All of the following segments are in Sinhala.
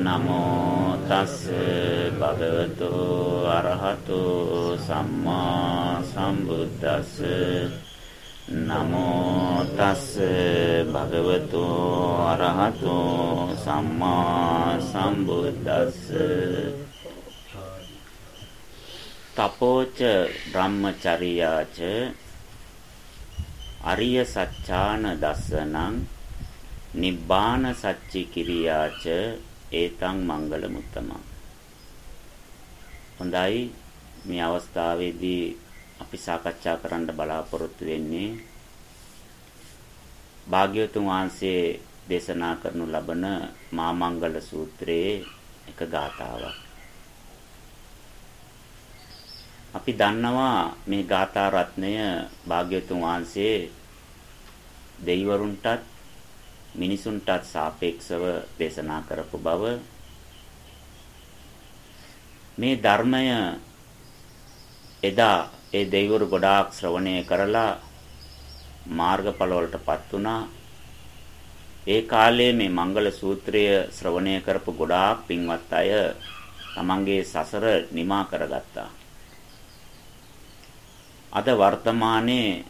නමෝ තස් භගවතු අරහතු සම්මා සම්බුද්දස්ස. නමෝ තස් භගවතු අරහතු සම්මා සම්බුද්දස්ස. තපෝච බ්‍රහ්මචර්යාච අරිය සත්‍යාන දස්සනං නිබ්බාන සච්චි කිරියාච ඒතං මංගල මුත්තම. හොඳයි මේ අවස්ථාවේදී අපි සාකච්ඡා කරන්න බලාපොරොත්තු වෙන්නේ භාග්‍යවතුන් වහන්සේ දේශනා කරනු ලබන මා මංගල සූත්‍රයේ එක ගාථාවක්. අපි දන්නවා මේ ගාථා රත්නය භාග්‍යවතුන් වහන්සේ දෙවිවරුන්ටත් මිනිසුන්ටත් සාපේක්ෂව දේශනා කරපු බව. මේ ධර්මය එදා ඒ දෙවිවරු ගොඩාක් ශ්‍රවණය කරලා මාර්ගඵල වලටපත් වුණා. ඒ කාලේ මේ මංගල සූත්‍රය ශ්‍රවණය කරපු ගොඩාක් පින්වත් අය තමන්ගේ සසර නිමා කරගත්තා. අද වර්තමානයේ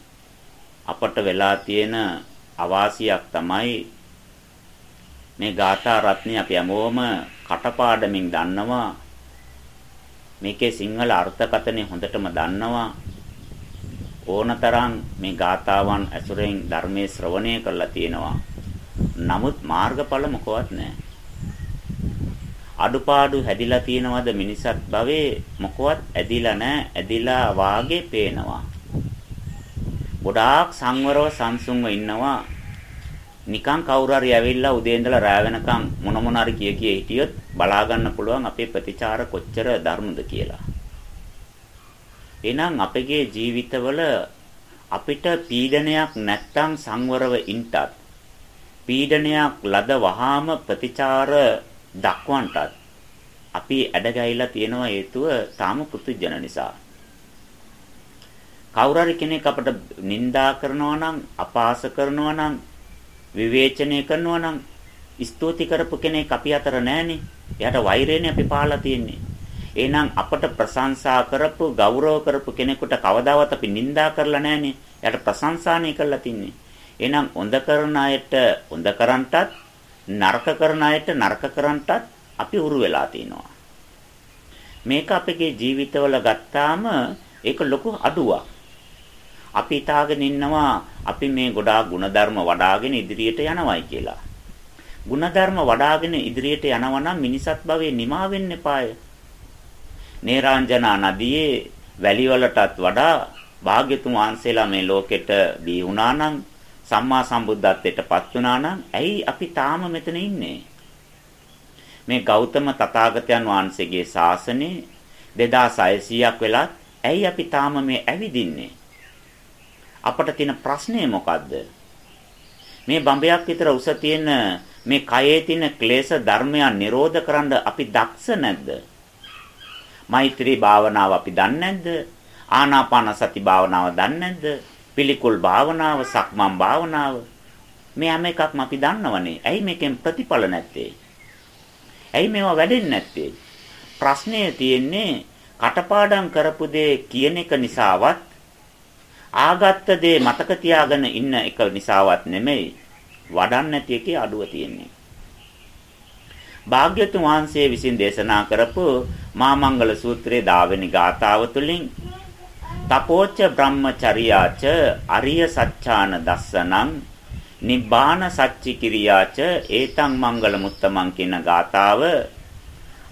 අපට වෙලා තියෙන අවාසියක් තමයි. මේ ගාථා රත්නය අපි හැමෝම කටපාඩමින් දන්නවා. මේකේ සිංහල අර්ථකථනය හොඳටම දන්නවා. ඕනතරම් මේ ගාථාවන් ඇසුරෙන් ධර්මයේ ශ්‍රවණය කරලා තියෙනවා. නමුත් මාර්ගඵල මොකවත් නැහැ. අඩුපාඩු හැදිලා තියෙනවද මිනිසත් භවයේ? මොකවත් ඇදිලා නැහැ. ඇදිලා වාගේ පේනවා. ගොඩාක් සංවරව සංසුන්ව ඉන්නවා. නිකන් කවුරු හරි ඇවිල්ලා උදේ ඉඳලා රෑ වෙනකන් මොන මොන හරි කිය කිය හිටියොත් බලා ගන්න පුළුවන් අපේ ප්‍රතිචාර කොච්චර ධර්මද කියලා. එහෙනම් අපගේ ජීවිතවල අපිට පීඩනයක් නැත්තම් සංවරව ඉන්නත් පීඩනයක් ලද වහාම ප්‍රතිචාර දක්වන්නටත් අපි ඇඩගැහිලා තියෙනවා හේතුව තාම පුදුජන නිසා. කවුරු හරි කෙනෙක් අපට නිඳා කරනවා නම් අපාස කරනවා නම් විවේචනය කරනවා නම් ස්තුති කරපු කෙනෙක් අපි අතර නැහනේ. එයාට වෛරයනේ අපි පාලා තියෙන්නේ. එහෙනම් අපට ප්‍රශංසා කරපු ගෞරව කරපු කෙනෙකුට කවදාවත් අපි නිඳා කරලා නැහනේ. එයාට ප්‍රශංසානේ කරලා තින්නේ. එහෙනම් හොඳ කරන අයට හොඳ කරන්ටත් නරක කරන අයට නරක කරන්ටත් අපි උරු වෙලා තිනවා. මේක අපේ ජීවිතවල ගත්තාම ඒක ලොකු අඩුවක්. අපි හිතාගෙන ඉන්නවා අපි මේ ගොඩාක් ಗುಣධර්ම වඩාගෙන ඉදිරියට යනවායි කියලා. ಗುಣධර්ම වඩාගෙන ඉදිරියට යනවා නම් මිනිසත් භවයේ නිමා වෙන්න එපාය. නේරාංජනා නදියේ වැලි වලටත් වඩා භාග්‍යතුන් වහන්සේලා මේ ලෝකෙට දී වුණා නම් සම්මා සම්බුද්ධත්වයටපත් වුණා නම් ඇයි අපි තාම මෙතන ඉන්නේ? මේ ගෞතම තථාගතයන් වහන්සේගේ ශාසනේ 2600ක් වෙලත් ඇයි අපි තාම මේ ඇවිදින්නේ? අපට තියෙන ප්‍රශ්නේ මොකද්ද? මේ බඹයක් විතර උස තියෙන මේ කයේ තියෙන ක්ලේශ ධර්මයන් නිරෝධ කරන්න අපි දක්ෂ නැද්ද? මෛත්‍රී භාවනාව අපි දන්නේ නැද්ද? ආනාපාන සති භාවනාව දන්නේ නැද්ද? පිළිකුල් භාවනාව, සක්මන් භාවනාව මේ හැම එකක්ම අපි දන්නවනේ. ඇයි මේකෙන් ප්‍රතිඵල නැත්තේ? ඇයි මේවා වැඩෙන්නේ නැත්තේ? ප්‍රශ්නේ තියෙන්නේ කටපාඩම් කරපු දේ කියන එක නිසාවත් ආගත්ත දේ මතක තියාගෙන ඉන්න එක නිසාවත් නෙමෙයි වඩන්න නැති එකේ අඩුව තියෙන්නේ. භාග්‍යතුන් වහන්සේ විසින් දේශනා කරපු මා මංගල සූත්‍රයේ දාවෙනි ගාථාව තුළින් තපෝච්ච බ්‍රහ්මචර්යාච අරිය සත්‍යාන දස්සනං නිබ්බාන සච්චි කිරියාච ඒතං මංගල මුත්තමන් කියන ගාථාව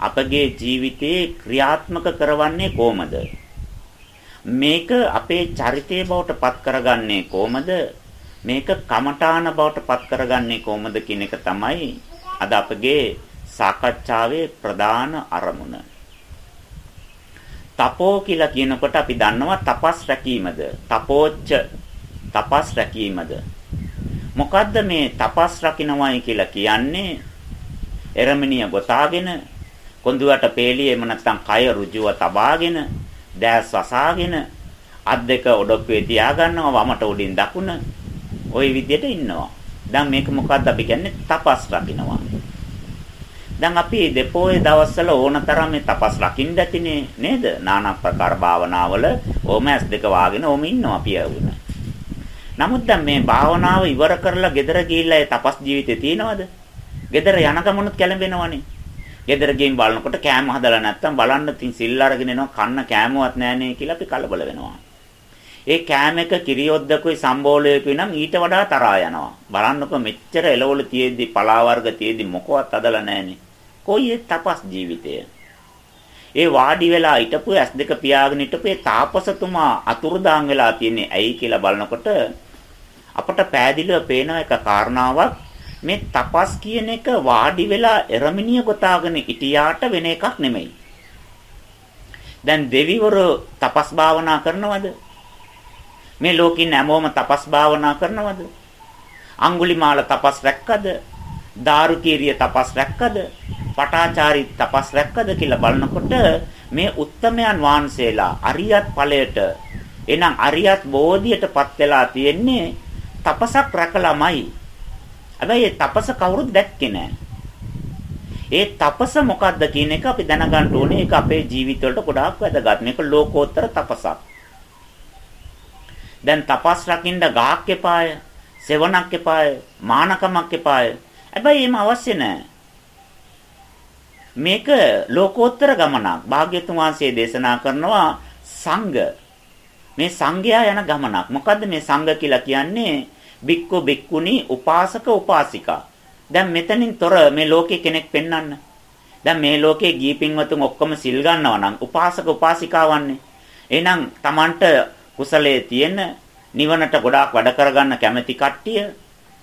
අපගේ ජීවිතේ ක්‍රියාත්මක කරවන්නේ කොහමද? මේක අපේ චරිතය බවට පත් කරගන්නේ කොහමද? මේක කමඨාන බවට පත් කරගන්නේ කොහමද කියන එක තමයි අද අපගේ සාකච්ඡාවේ ප්‍රධාන අරමුණ. තපෝ කියලා කියනකොට අපි දන්නවා තපස් රැකීමද? තපෝච්ච තපස් රැකීමද? මොකද්ද මේ තපස් රකින්නවයි කියලා කියන්නේ? එරමිනිය ගොතාගෙන කොඳුයට පේලිය එහෙම නැත්නම් කය ඍජුව තබාගෙන දැස් වසාගෙන අත් දෙක ඔඩොක්කුවේ තියාගන්නවා වමට උඩින් දකුණ ওই විදිහට ඉන්නවා. දැන් මේක මොකක්ද අපි කියන්නේ තපස් රකින්නවා. දැන් අපි දෙපොයේ දවස්වල ඕනතරම් මේ තපස් රකින්න ඇතිනේ නේද? নানা ප්‍රකාර භාවනාවල ඕම ඇස් දෙක වාගෙන ඕම ඉන්නවා අපි වුණ. නමුත් දැන් මේ භාවනාව ඉවර කරලා ගෙදර ගිහිල්ලා ඒ තපස් ජීවිතේ තියනවද? ගෙදර යන ගමනුත් කැළඹෙනවනේ. ගෙදර ගිහින් බලනකොට කෑම හදලා නැත්තම් බලන්න තින් සිල් අරගෙන එනවා කන්න කෑමවත් නැහනේ කියලා අපි කලබල වෙනවා. ඒ කෑම එක කිරියොද්දකුයි සම්බෝලයකුයි නම් ඊට වඩා තරහා යනවා. බලන්නකො මෙච්චර එළවලු තියෙද්දි පලා වර්ග තියෙද්දි මොකවත් අදලා නැහනේ. කොයි තපස් ජීවිතය. ඒ වාඩි වෙලා හිටපු ඇස් දෙක පියාගෙන හිටපු ඒ තාපසතුමා අතුරුදාන් වෙලා තියන්නේ ඇයි කියලා බලනකොට අපට පෑදිලිව පේන එක කාරණාවක් මේ තපස් කියන එක වාඩි වෙලා එරමිනිය ගොතාගෙන හිටියාට වෙන එකක් නෙමෙයි. දැන් දෙවිවරු තපස් භාවනා කරනවද? මේ ලෝකින් හැමෝම තපස් භාවනා කරනවද? අඟුලිමාල තපස් රැක්කද? දාරුකීරිය තපස් රැක්කද? පටාචාරී තපස් රැක්කද කියලා බලනකොට මේ උත්තමයන් වහන්සේලා අරියත් ඵලයට එනම් අරියත් බෝධියටපත් වෙලා තියෙන්නේ තපසක් රැකලාමයි. හැබැයි ඒ තපස කවුරුත් දැක්කේ නැහැ. ඒ තපස මොකක්ද කියන එක අපි දැනගන්න ඕනේ. ඒක අපේ ජීවිතවලට ගොඩාක් වැදගත්. මේක ලෝකෝත්තර තපසක්. දැන් තපස් රකින්න ගහක් එපාය, සෙවණක් එපාය, මානකමක් එපාය. හැබැයි එහෙම අවශ්‍ය නැහැ. මේක ලෝකෝත්තර ගමනක්. භාග්‍යතුන් වහන්සේ දේශනා කරනවා සංඝ. මේ සංඝයා යන ගමනක්. මොකද්ද මේ සංඝ කියලා කියන්නේ? බික්කු බික්කුණි උපාසක උපාසිකා. දැන් මෙතනින් තොර මේ ලෝකේ කෙනෙක් පෙන්වන්න. දැන් මේ ලෝකේ ගී පින්වතුන් ඔක්කොම සිල් ගන්නවා නම් උපාසක උපාසිකාවන්නේ. එහෙනම් Tamanට කුසලයේ තියෙන නිවනට ගොඩාක් වැඩ කරගන්න කැමැති කට්ටිය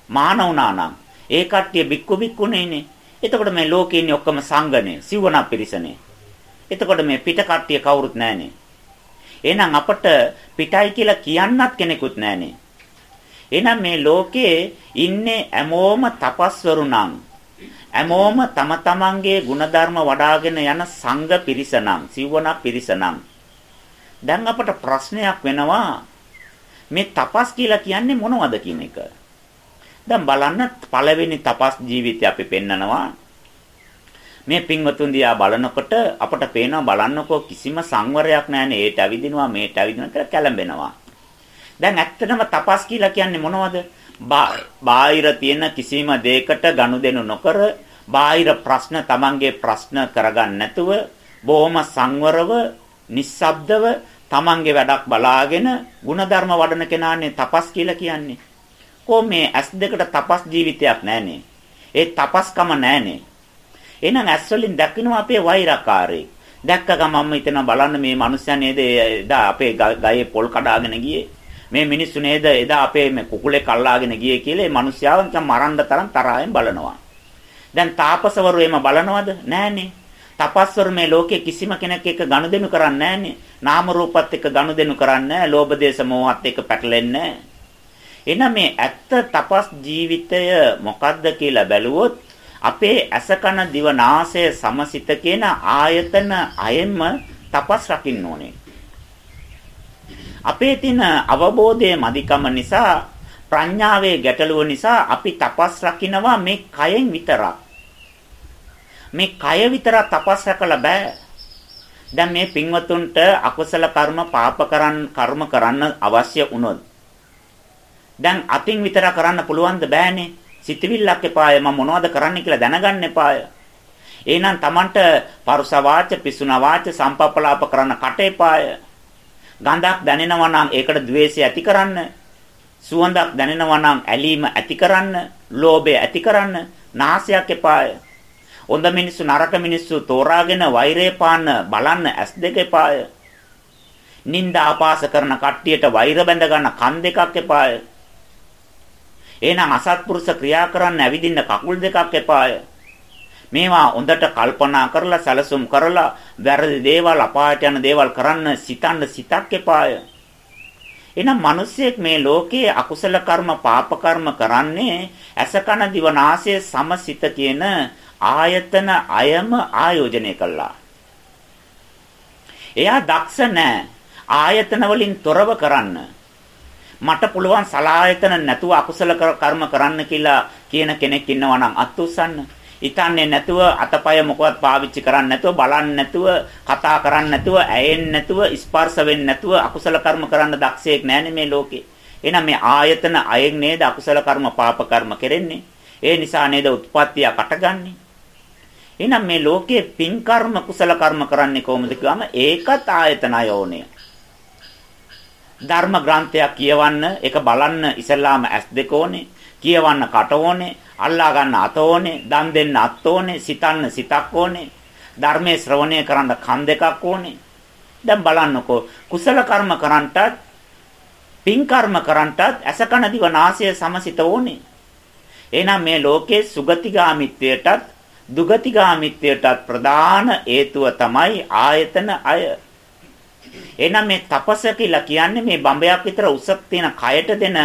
මාන වුණා නම් ඒ කට්ටිය බික්කු බික්කුණේනේ. එතකොට මේ ලෝකේ ඉන්නේ ඔක්කොම සංගනේ, සිවණක් පිරිසනේ. එතකොට මේ පිට කට්ටිය කවුරුත් නැහනේ. එහෙනම් අපට පිටයි කියලා කියන්නත් කෙනෙකුත් නැහනේ. එහෙනම් මේ ලෝකයේ ඉන්නේ හැමෝම තපස්වරු නම් හැමෝම තම තමන්ගේ ಗುಣධර්ම වඩාගෙන යන සංඝ පිරිස නම් සිවණක් පිරිස නම් දැන් අපට ප්‍රශ්නයක් වෙනවා මේ තපස් කියලා කියන්නේ මොනවද කියන එක? දැන් බලන්න පළවෙනි තපස් ජීවිතය අපි පෙන්නනවා. මේ පින්වතුන් දිහා බලනකොට අපට පේනවා බලන්නකෝ කිසිම සංවරයක් නැහැ නේ ඒට ඇවිදිනවා මේට ඇවිදිනවා කියලා කැළඹෙනවා. දැන් ඇත්තටම තපස් කියලා කියන්නේ මොනවද? බාහිර තියෙන කිසිම දෙයකට ගනුදෙනු නොකර බාහිර ප්‍රශ්න තමන්ගේ ප්‍රශ්න කරගන්න නැතුව බොහොම සංවරව නිස්සබ්දව තමන්ගේ වැඩක් බලාගෙන ಗುಣධර්ම වඩන කෙනානේ තපස් කියලා කියන්නේ. කො මේ ඇස් දෙකට තපස් ජීවිතයක් නැහනේ. ඒ තපස්කම නැහනේ. එහෙනම් ඇස් වලින් දකින්න අපේ වෛරකාරී. දැක්ක ගමන්ම හිතනවා බලන්න මේ මිනිස්සයා නේද එදා අපේ ගයේ පොල් කඩාගෙන ගියේ. මේ මිනිස්සු නේද එදා අපේ මේ කුකුලේ කල්ලාගෙන ගියේ කියලා මේ මිනිස්යාව නිකන් මරන්න තරම් තරහෙන් බලනවා. දැන් තාපසවරු එම බලනවද? නෑනේ. තපස්වරු මේ ලෝකේ කිසිම කෙනෙක් එක්ක ගනුදෙනු කරන්නේ නෑනේ. නාම රූපත් එක්ක ගනුදෙනු කරන්නේ නෑ. ලෝභ දේශ මොහත් එක්ක පැටලෙන්නේ නෑ. එහෙනම් මේ ඇත්ත තපස් ජීවිතය මොකද්ද කියලා බැලුවොත් අපේ ඇස කන දිව නාසය සමසිත කියන ආයතන අයෙන්ම තපස් රකින්න ඕනේ. අපේ තියෙන අවබෝධයේ මදිකම නිසා ප්‍රඥාවේ ගැටලුව නිසා අපි තපස් රකින්නවා මේ කයෙන් විතරක්. මේ කය විතරක් තපස් රැකලා බෑ. දැන් මේ පින්වතුන්ට අකුසල කර්ම පාප කරන් කර්ම කරන්න අවශ්‍ය වුණොත් දැන් අතින් විතර කරන්න පුළුවන්ද බෑනේ. සිතවිල්ලක් එපාය මම මොනවද කරන්න කියලා දැනගන්න එපාය. එහෙනම් Tamanට පරුස වාච පිසුන වාච සම්පප්පලාප කරන්න කට එපාය. ගඳක් දැනෙනවා නම් ඒකට द्वේෂය ඇති කරන්න. සුවඳක් දැනෙනවා නම් ඇලීම ඇති කරන්න, ලෝභය ඇති කරන්න, නාසයක් එපාය. හොඳ මිනිස්සු නරක මිනිස්සු තෝරාගෙන වෛරය පාන්න බලන්න ඇස් දෙක එපාය. නින්දා අපාස කරන කට්ටියට වෛර බැඳ ගන්න කන් දෙකක් එපාය. එහෙනම් අසත්පුරුෂ ක්‍රියා කරන්න ඇවිදින්න කකුල් දෙකක් එපාය. මේවා හොඳට කල්පනා කරලා සැලසුම් කරලා වැරදි දේවල් අපායට යන දේවල් කරන්න සිතන්න සිතක් එපාය. එහෙනම් මිනිස්සෙක් මේ ලෝකයේ අකුසල කර්ම පාප කර්ම කරන්නේ ඇස කන දිව නාසය සමසිත කියන ආයතන අයම ආයෝජනය කළා. එයා දක්ෂ නැහැ ආයතන වලින් තොරව කරන්න. මට පුළුවන් සලායතන නැතුව අකුසල කර්ම කරන්න කියලා කියන කෙනෙක් ඉන්නවා නම් අත් උස්සන්න. ඉතන්නේ නැතුව අතපය මොකවත් පාවිච්චි කරන්නේ නැතුව බලන්නේ නැතුව කතා කරන්නේ නැතුව ඇයෙන්නේ නැතුව ස්පර්ශ වෙන්නේ නැතුව අකුසල කර්ම කරන්න දක්ෂයෙක් නැහැනේ මේ ලෝකේ. එහෙනම් මේ ආයතන අයෙන් නේද අකුසල කර්ම පාප කර්ම කෙරෙන්නේ. ඒ නිසා නේද උත්පත්තිය කටගන්නේ. එහෙනම් මේ ලෝකයේ පින් කර්ම කුසල කර්ම කරන්නේ කොහොමද කිව්වම ඒකත් ආයතන අයෝනේ. ධර්ම ග්‍රන්ථයක් කියවන්න ඒක බලන්න ඉස්සල්ලාම S2 ඕනේ. කියවන්න කට ඕනේ, අල්ලා ගන්න අත ඕනේ, දන් දෙන්න අත් ඕනේ, සිතන්න සිතක් ඕනේ. ධර්මයේ ශ්‍රවණය කරන්න කන් දෙකක් ඕනේ. දැන් බලන්නකෝ කුසල කර්ම කරන්ටත් පින් කර්ම කරන්ටත් අසකන දිව නාසය සමසිත ඕනේ. එහෙනම් මේ ලෝකයේ සුගතිගාමිත්වයටත් දුගතිගාමිත්වයටත් ප්‍රධාන හේතුව තමයි ආයතන අය. එහෙනම් මේ තපස කියලා කියන්නේ මේ බඹයක් විතර උසක් තියෙන කයට දෙන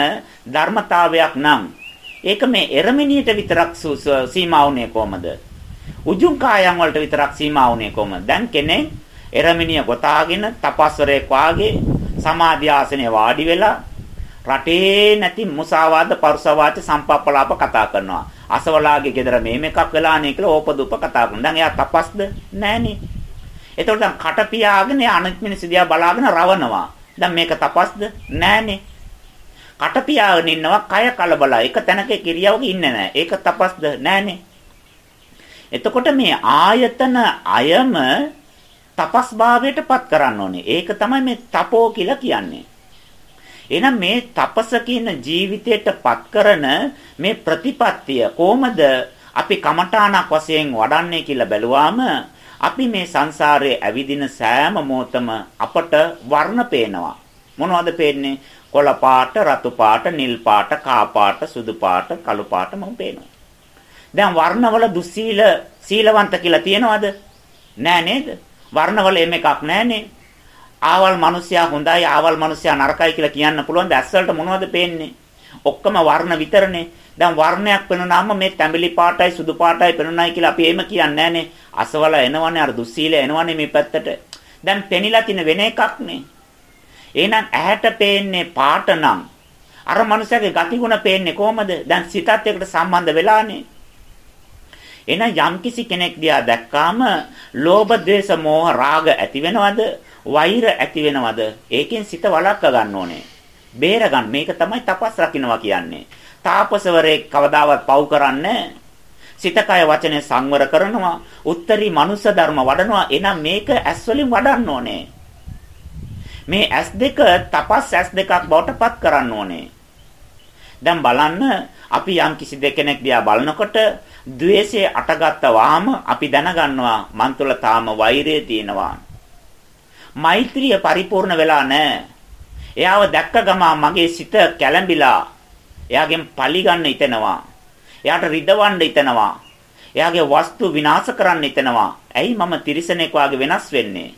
ධර්මතාවයක් නම් ඒක මේ එරමිනියට විතරක් සීමා වුණේ කොහමද? උජුං කායන් වලට විතරක් සීමා වුණේ කොහමද? දැන් කෙනෙක් එරමිනිය ගොතාගෙන තපස්වරයෙක් වාගේ සමාධි ආසනයේ වාඩි වෙලා රටේ නැති මුසාවාද පරුසවාච සම්පප්පලාප කතා කරනවා. අසවලාගේ ගෙදර මේම එකක් වෙලානේ කියලා ඕපදුප කතා කරනවා. දැන් එයා තපස්ද? නෑනේ. එතකොට දැන් කට පියාගෙන අනිත් මිනිස්සු දිහා බලාගෙන රවනවා. දැන් මේක තපස්ද? නෑනේ. කට පියාගෙන ඉන්නවා කය කලබලයි. එක තැනක කිරියවක ඉන්නේ නැහැ. ඒක තපස්ද නැහනේ. එතකොට මේ ආයතන අයම තපස් භාවයටපත් කරන්න ඕනේ. ඒක තමයි මේ තපෝ කියලා කියන්නේ. එහෙනම් මේ තපස කියන ජීවිතයටපත් කරන මේ ප්‍රතිපත්තිය කොහොමද අපි කමඨාණක් වශයෙන් වඩන්නේ කියලා බැලුවාම අපි මේ සංසාරයේ ඇවිදින සෑම මොහොතම අපට වර්ණ පේනවා. මොනවද පේන්නේ? කොළ පාට, රතු පාට, නිල් පාට, කා පාට, සුදු පාට, කළු පාට මම පේනවා. දැන් වර්ණවල දුස්සීල සීලවන්ත කියලා තියනවද? නෑ නේද? වර්ණවල එම එකක් නෑනේ. ආවල් මිනිස්සයා හොඳයි, ආවල් මිනිස්සයා නරකයි කියලා කියන්න පුළුවන්. දැස් වලට මොනවද පේන්නේ? ඔක්කොම වර්ණ විතරනේ. දැන් වර්ණයක් පෙනුනාම මේ තැඹිලි පාටයි සුදු පාටයි පෙනුනයි කියලා අපි එහෙම කියන්නේ නෑනේ. අසවල එනවනේ අර දුස්සීල එනවනේ මේ පැත්තට. දැන් පෙනිලා තින වෙන එකක්නේ. එහෙනම් ඇහැට පේන්නේ පාට නම් අර මනුස්සයාගේ ගතිගුණ පේන්නේ කොහමද? දැන් සිතත් එක්ක සම්බන්ධ වෙලානේ. එහෙනම් යම්කිසි කෙනෙක් දිහා දැක්කාම ලෝභ, ද්වේෂ, මෝහ, රාග ඇති වෙනවද? වෛර ඇති වෙනවද? ඒකෙන් සිත වළක්ව ගන්න ඕනේ. බේර ගන්න. මේක තමයි තපස් රකින්නවා කියන්නේ. තාපසවරේ කවදාවත් පව් කරන්නේ සිත කය වචනේ සංවර කරනවා. උත්තරී මනුෂ්‍ය ධර්ම වඩනවා. එහෙනම් මේක ඇස් වලින් වඩන්න ඕනේ. මේ S2 තපස් S2ක් බවට පත් කරන්න ඕනේ. දැන් බලන්න අපි යම් කිසි දෙකෙනෙක් දිහා බලනකොට द्वේෂය අටගත්ත වාම අපි දැනගන්නවා මන් තුළ තාම වෛරය තියෙනවා. මෛත්‍රිය පරිපූර්ණ වෙලා නැහැ. එයාව දැක්ක ගමන් මගේ සිත කැළඹිලා එයාගෙන් පලි ගන්න හිතෙනවා. එයාට රිදවන්න හිතෙනවා. එයාගේ වස්තු විනාශ කරන්න හිතෙනවා. ඇයි මම තිරිසනෙක් වාගේ වෙනස් වෙන්නේ?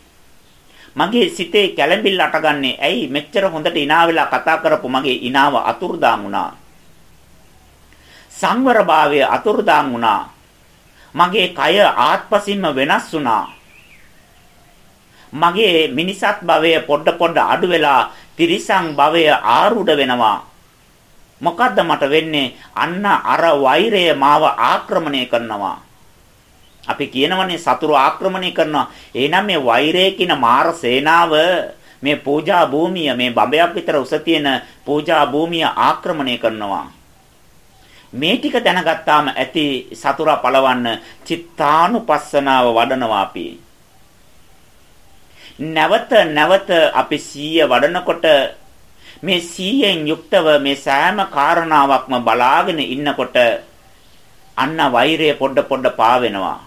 මගේ සිතේ කැළඹිල්ල අටගන්නේ. ඇයි? මෙච්චර හොඳට ඉනා වෙලා කතා කරපු මගේ ඉනාව අතුරුදාන් වුණා. සංවරභාවය අතුරුදාන් වුණා. මගේ කය ආත්පසින්ම වෙනස් වුණා. මගේ මිනිසත් භවය පොඩ පොඩ අඩු වෙලා තිරිසන් භවය ආරූඪ වෙනවා. මොකද්ද මට වෙන්නේ? අන්න අර වෛරය මාව ආක්‍රමණය කරනවා. අපි කියනවනේ සතුරු ආක්‍රමණය කරනවා. එහෙනම් මේ වෛරය කියන මාර සේනාව මේ පූජා භූමිය මේ බඹයක් විතර උස තියෙන පූජා භූමිය ආක්‍රමණය කරනවා. මේ ටික දැනගත්තාම ඇති සතුරා පළවන්න චිත්තානුපස්සනාව වඩනවා අපි. නැවත නැවත අපි සීය වඩනකොට මේ සීයෙන් යුක්තව මේ සෑම කාරණාවක්ම බලාගෙන ඉන්නකොට අන්න වෛරය පොඩ පොඩ පාවෙනවා.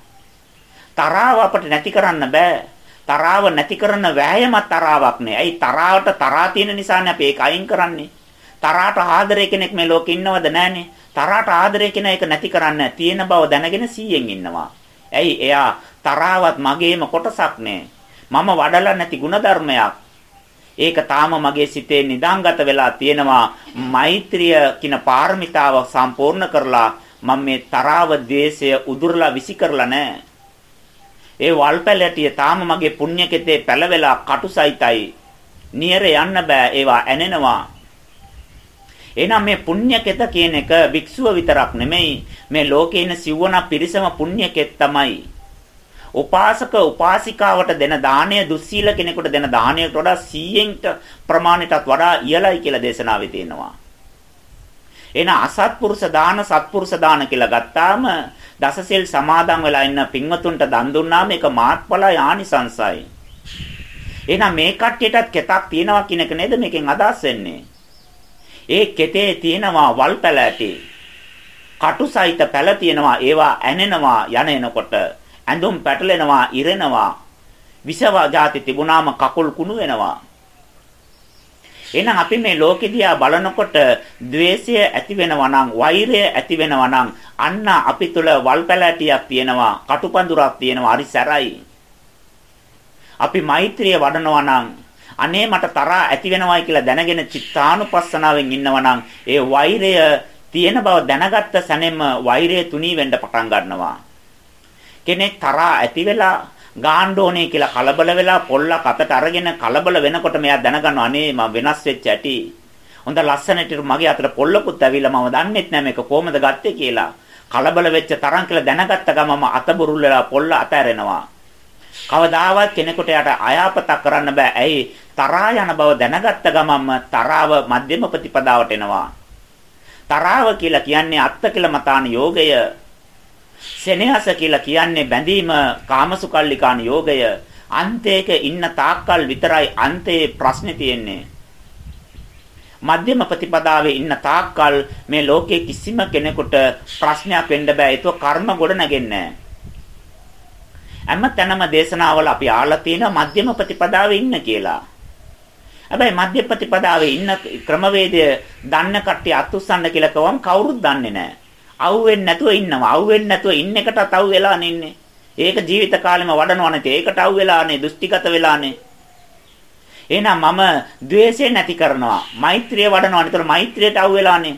තරාව අපිට නැති කරන්න බෑ. තරාව නැති කරන වෑයමත් තරාවක් නේ. ඇයි තරාවට තරහා තියෙන නිසානේ අපි ඒක අයින් කරන්නේ. තරහට ආදරය කෙනෙක් මේ ලෝකේ ඉන්නවද නැහනේ. තරහට ආදරය කෙන එක නැති කරන්න තියෙන බව දැනගෙන 100න් ඉන්නවා. ඇයි එයා තරාවත් මගේම කොටසක් නේ. මම වඩලා නැති ಗುಣධර්මයක්. ඒක තාම මගේ සිතේ නිදාංගත වෙලා තියෙනවා. මෛත්‍රිය කියන පාරමිතාව සම්පූර්ණ කරලා මම මේ තරාව ද්වේෂය උදුරලා විසි කරලා නැහැ. ඒ වල්පැලැටිය තාම මගේ පුණ්‍යකෙතේ පැලවෙලා කටුසයිතයි. නියර යන්න බෑ ඒවා ඇනෙනවා. එහෙනම් මේ පුණ්‍යකෙත කියන එක භික්ෂුව විතරක් නෙමෙයි මේ ලෝකේ ඉන්න සිව්වන පිරිසම පුණ්‍යකෙත් තමයි. උපාසක උපාසිකාවට දෙන දාණය දුස්සීල කෙනෙකුට දෙන දාණයට වඩා 100න් ප්‍රමාණයටත් වඩා ඉහළයි කියලා දේශනාවේ තියෙනවා. එන අසත්පුරුෂ දාන සත්පුරුෂ දාන කියලා ගත්තාම දසසෙල් සමාදන් වෙලා ඉන්න පින්වතුන්ට දන් දුන්නාම ඒක මාත්ඵල ආනිසංසයි. එහෙනම් මේ කට්ටියටත් කෙතක් තියෙනවා කියන එක නේද මේකෙන් අදහස් වෙන්නේ. ඒ කෙතේ තියෙනවා වල් පැල ඇති. කටුසහිත පැල තියෙනවා ඒවා ඇනෙනවා යන එනකොට ඇඳුම් පැටලෙනවා ඉරෙනවා විෂවා જાති තිබුණාම කකුල් කුණු වෙනවා එහෙනම් අපි මේ ලෝකෙ දිහා බලනකොට द्वේෂය ඇති වෙනවා නම් වෛරය ඇති වෙනවා නම් අන්න අපි තුල වල්පැලැටියක් තියෙනවා කටුපඳුරක් තියෙනවා හරි සැරයි. අපි මෛත්‍රිය වඩනවා නම් අනේ මට තරහා ඇති වෙනවයි කියලා දැනගෙන චිත්තානුපස්සනාවෙන් ඉන්නවා නම් ඒ වෛරය තියෙන බව දැනගත්ත සැනෙම වෛරය තුනී වෙන්න පටන් ගන්නවා. කෙනෙක් තරහා ඇති වෙලා ගාන්න ඕනේ කියලා කලබල වෙලා පොල්ලක් අතට අරගෙන කලබල වෙනකොට මෙයා දැනගන්නවා අනේ මම වෙනස් වෙච්ච ඇටි. හොඳ ලස්සනට මගේ අතට පොල්ලකුත් ඇවිල්ලා මම දන්නෙත් නෑ මේක කොහමද ගත්තේ කියලා. කලබල වෙච්ච තරම් කියලා දැනගත්ත ගමම අත බුරුල් වෙලා පොල්ල අතහැරෙනවා. කවදාවත් කෙනෙකුට යට අයාපතක් කරන්න බෑ. ඇයි? තරහා යන බව දැනගත්ත ගමම තරාව මධ්‍යම ප්‍රතිපදාවට එනවා. තරාව කියලා කියන්නේ අත්ත කියලා මතාන යෝගය සෙනෙහස කියලා කියන්නේ බැඳීම කාමසුකල්ලිකාන යෝගය. අන්තයක ඉන්න තාක්කල් විතරයි අන්තයේ ප්‍රශ්නේ තියෙන්නේ. මධ්‍යම ප්‍රතිපදාවේ ඉන්න තාක්කල් මේ ලෝකේ කිසිම කෙනෙකුට ප්‍රශ්නයක් වෙන්න බෑ. ඒක කර්ම ගොඩ නැගෙන්නේ හැම තැනම දේශනාවල අපි ආලා තියෙන මධ්‍යම ප්‍රතිපදාවේ ඉන්න කියලා. හැබැයි මධ්‍ය ප්‍රතිපදාවේ ඉන්න ක්‍රමවේදය දන්න කට්ටිය අතුස්සන්න කියලා කවම් කවුරුත් දන්නේ නැහැ. අවුෙන්නේ නැතුව ඉන්නවා. අවුෙන්නේ නැතුව ඉන්න එකටත් අවු වෙලා නෙන්නේ. ඒක ජීවිත කාලෙම වඩනවා නැති. ඒකට අවු වෙලානේ, දෘෂ්ටිගත වෙලානේ. එහෙනම් මම द्वේෂය නැති කරනවා. මෛත්‍රිය වඩනවා. ඒතර මෛත්‍රියට අවු වෙලානේ.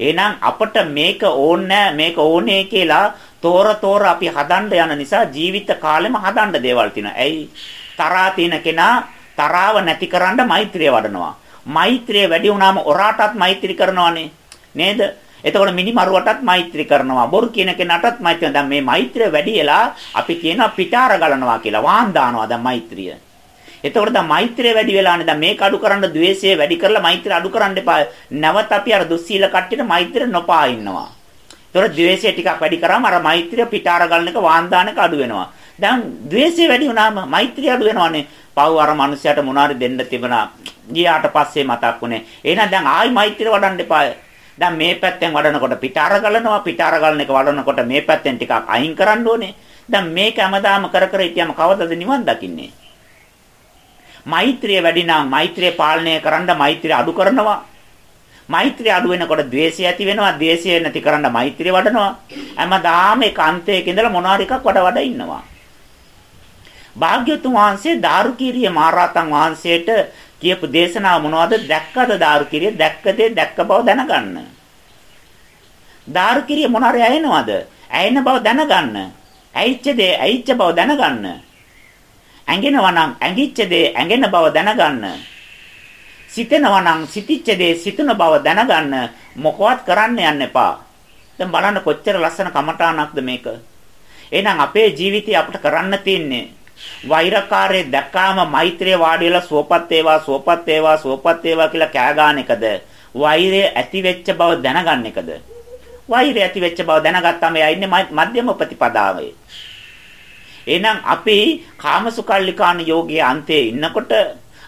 එහෙනම් අපට මේක ඕනේ මේක ඕනේ කියලා තෝර තෝර අපි හදන්න යන නිසා ජීවිත කාලෙම හදන්න දේවල් තියෙනවා. ඇයි? තරහා තියෙන කෙනා තරාව නැති කරන්න මෛත්‍රිය වඩනවා. මෛත්‍රිය වැඩි වුණාම ඔරාටත් මෛත්‍රී කරනවානේ. නේද? එතකොට මිනිමරුවටත් මෛත්‍රී කරනවා. බොරු කියන කෙනාටත් මෛත්‍රී. දැන් මේ මෛත්‍රිය වැඩි වෙලා අපි කියනවා පිටාර ගලනවා කියලා. වාන් දානවා දැන් මෛත්‍රිය. එතකොට දැන් මෛත්‍රිය වැඩි වෙලානේ. දැන් මේක අඩු කරන්න ද්වේෂය වැඩි කරලා මෛත්‍රිය අඩු කරන්න එපා. නැවත අපි අර දුස්සීල කට්ටියට මෛත්‍රිය නොපා ඉන්නවා. එතකොට ද්වේෂය ටිකක් වැඩි කරාම අර මෛත්‍රිය පිටාර ගලන එක වාන් දාන එක අඩු වෙනවා. දැන් ද්වේෂය වැඩි වුණාම මෛත්‍රිය අඩු වෙනවානේ. පව් අර මිනිසයාට මොනාරි දෙන්න තිබුණා. ගියාට පස්සේ මතක් වුණේ. එහෙනම් දැන් ආයි මෛත්‍රිය වඩන්න එපා. දැන් මේ පැත්තෙන් වඩනකොට පිට අර ගලනවා පිට අර ගලන එක වඩනකොට මේ පැත්තෙන් ටිකක් අයින් කරන්න ඕනේ. දැන් මේක හැමදාම කර කර හිටියම කවදද නිවන් දකින්නේ? මෛත්‍රිය වැඩි නම් මෛත්‍රිය පාලනය කරන්න මෛත්‍රිය අඩු කරනවා. මෛත්‍රිය අඩු වෙනකොට ද්වේෂය ඇති වෙනවා. ද්වේෂය නැති කරන්න මෛත්‍රිය වඩනවා. හැමදාම ඒක අන්තයක ඉඳලා මොනවාරි එකක් වඩ වඩ ඉන්නවා. භාග්‍යතුන් වහන්සේ දාරුකීරිය මහරහතන් වහන්සේට කියපු දේශනාව මොනවද? දැක්කද දාරුකිරිය දැක්කදේ දැක්ක බව දැනගන්න. දාරුකිරිය මොනාරය ඇයෙනවද? ඇයෙන බව දැනගන්න. ඇයිච්ච දේ ඇයිච්ච බව දැනගන්න. ඇඟෙනවා නම් ඇඟිච්ච දේ ඇඟෙන බව දැනගන්න. සිතෙනවා නම් සිතිච්ච දේ සිතුන බව දැනගන්න. මොකවත් කරන්න යන්න එපා. දැන් බලන්න කොච්චර ලස්සන කමඨාණක්ද මේක. එහෙනම් අපේ ජීවිතේ අපිට කරන්න තියෙන්නේ වෛරකාරයේ දැක්කාම මෛත්‍රිය වාඩි වෙලා සුවපත් වේවා සුවපත් වේවා සුවපත් වේවා කියලා කෑ ගන්න එකද වෛරය ඇති වෙච්ච බව දැනගන්න එකද වෛරය ඇති වෙච්ච බව දැනගත්තාම එයා ඉන්නේ මධ්‍යම ප්‍රතිපදාවේ එහෙනම් අපි කාමසුකල්ලිකාන යෝගයේ අන්තයේ ඉන්නකොට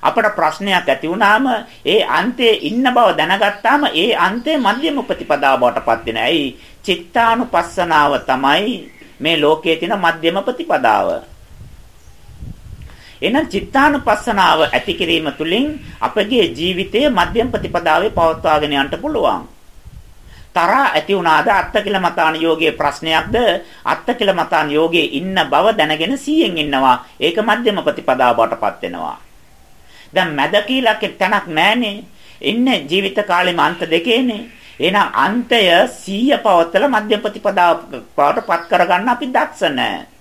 අපට ප්‍රශ්නයක් ඇති වුණාම ඒ අන්තයේ ඉන්න බව දැනගත්තාම ඒ අන්තයේ මධ්‍යම ප්‍රතිපදාව බවටපත් වෙන. ඇයි? චිත්තානුපස්සනාව තමයි මේ ලෝකයේ තියෙන මධ්‍යම ප්‍රතිපදාව. එහෙනම් චිත්තානුපස්සනාව ඇති කිරීම තුළින් අපගේ ජීවිතයේ මධ්‍යම ප්‍රතිපදාවේ පවත්වාගෙන යන්න පුළුවන්. තරහ ඇති වුණාද අත්තකිලමතාන යෝගයේ ප්‍රශ්නයක්ද අත්තකිලමතාන යෝගයේ ඉන්න බව දැනගෙන 100න් ඉන්නවා. ඒක මධ්‍යම ප්‍රතිපදාව බවටපත් වෙනවා. දැන් මැද කියලා තැනක් නැහනේ. ඉන්නේ ජීවිත කාලෙම අන්ත දෙකේනේ. එහෙනම් අන්තය 100 පවත්තල මධ්‍ය ප්‍රතිපදාව බවටපත් කරගන්න අපි දක්ෂ නැහැ.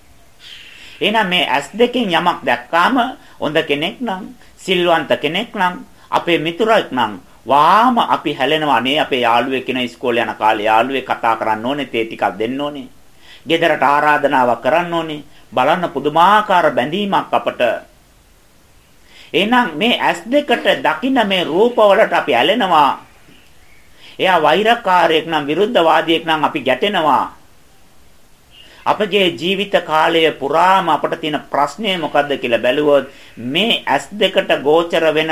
එහෙනම් මේ ඇස් දෙකෙන් යමක් දැක්කාම හොඳ කෙනෙක් නම් සිල්වන්ත කෙනෙක් නම් අපේ මිතුරෙක් නම් වාම අපි හැලෙනවා නේ අපේ යාළුවෙක් කෙනා ඉස්කෝලේ යන කාලේ යාළුවෙක් කතා කරන්න ඕනේ තේ ටිකක් දෙන්න ඕනේ. ගෙදරට ආරාධනාවක් කරන්න ඕනේ. බලන්න පුදුමාකාර බැඳීමක් අපට. එහෙනම් මේ ඇස් දෙකට දකින්න මේ රූපවලට අපි ඇලෙනවා. එයා වෛරකාරයෙක් නම් විරුද්ධවාදියෙක් නම් අපි ගැටෙනවා. අපගේ ජීවිත කාලය පුරාම අපට තියෙන ප්‍රශ්නේ මොකද්ද කියලා බැලුවොත් මේ ඇස් දෙකට ගෝචර වෙන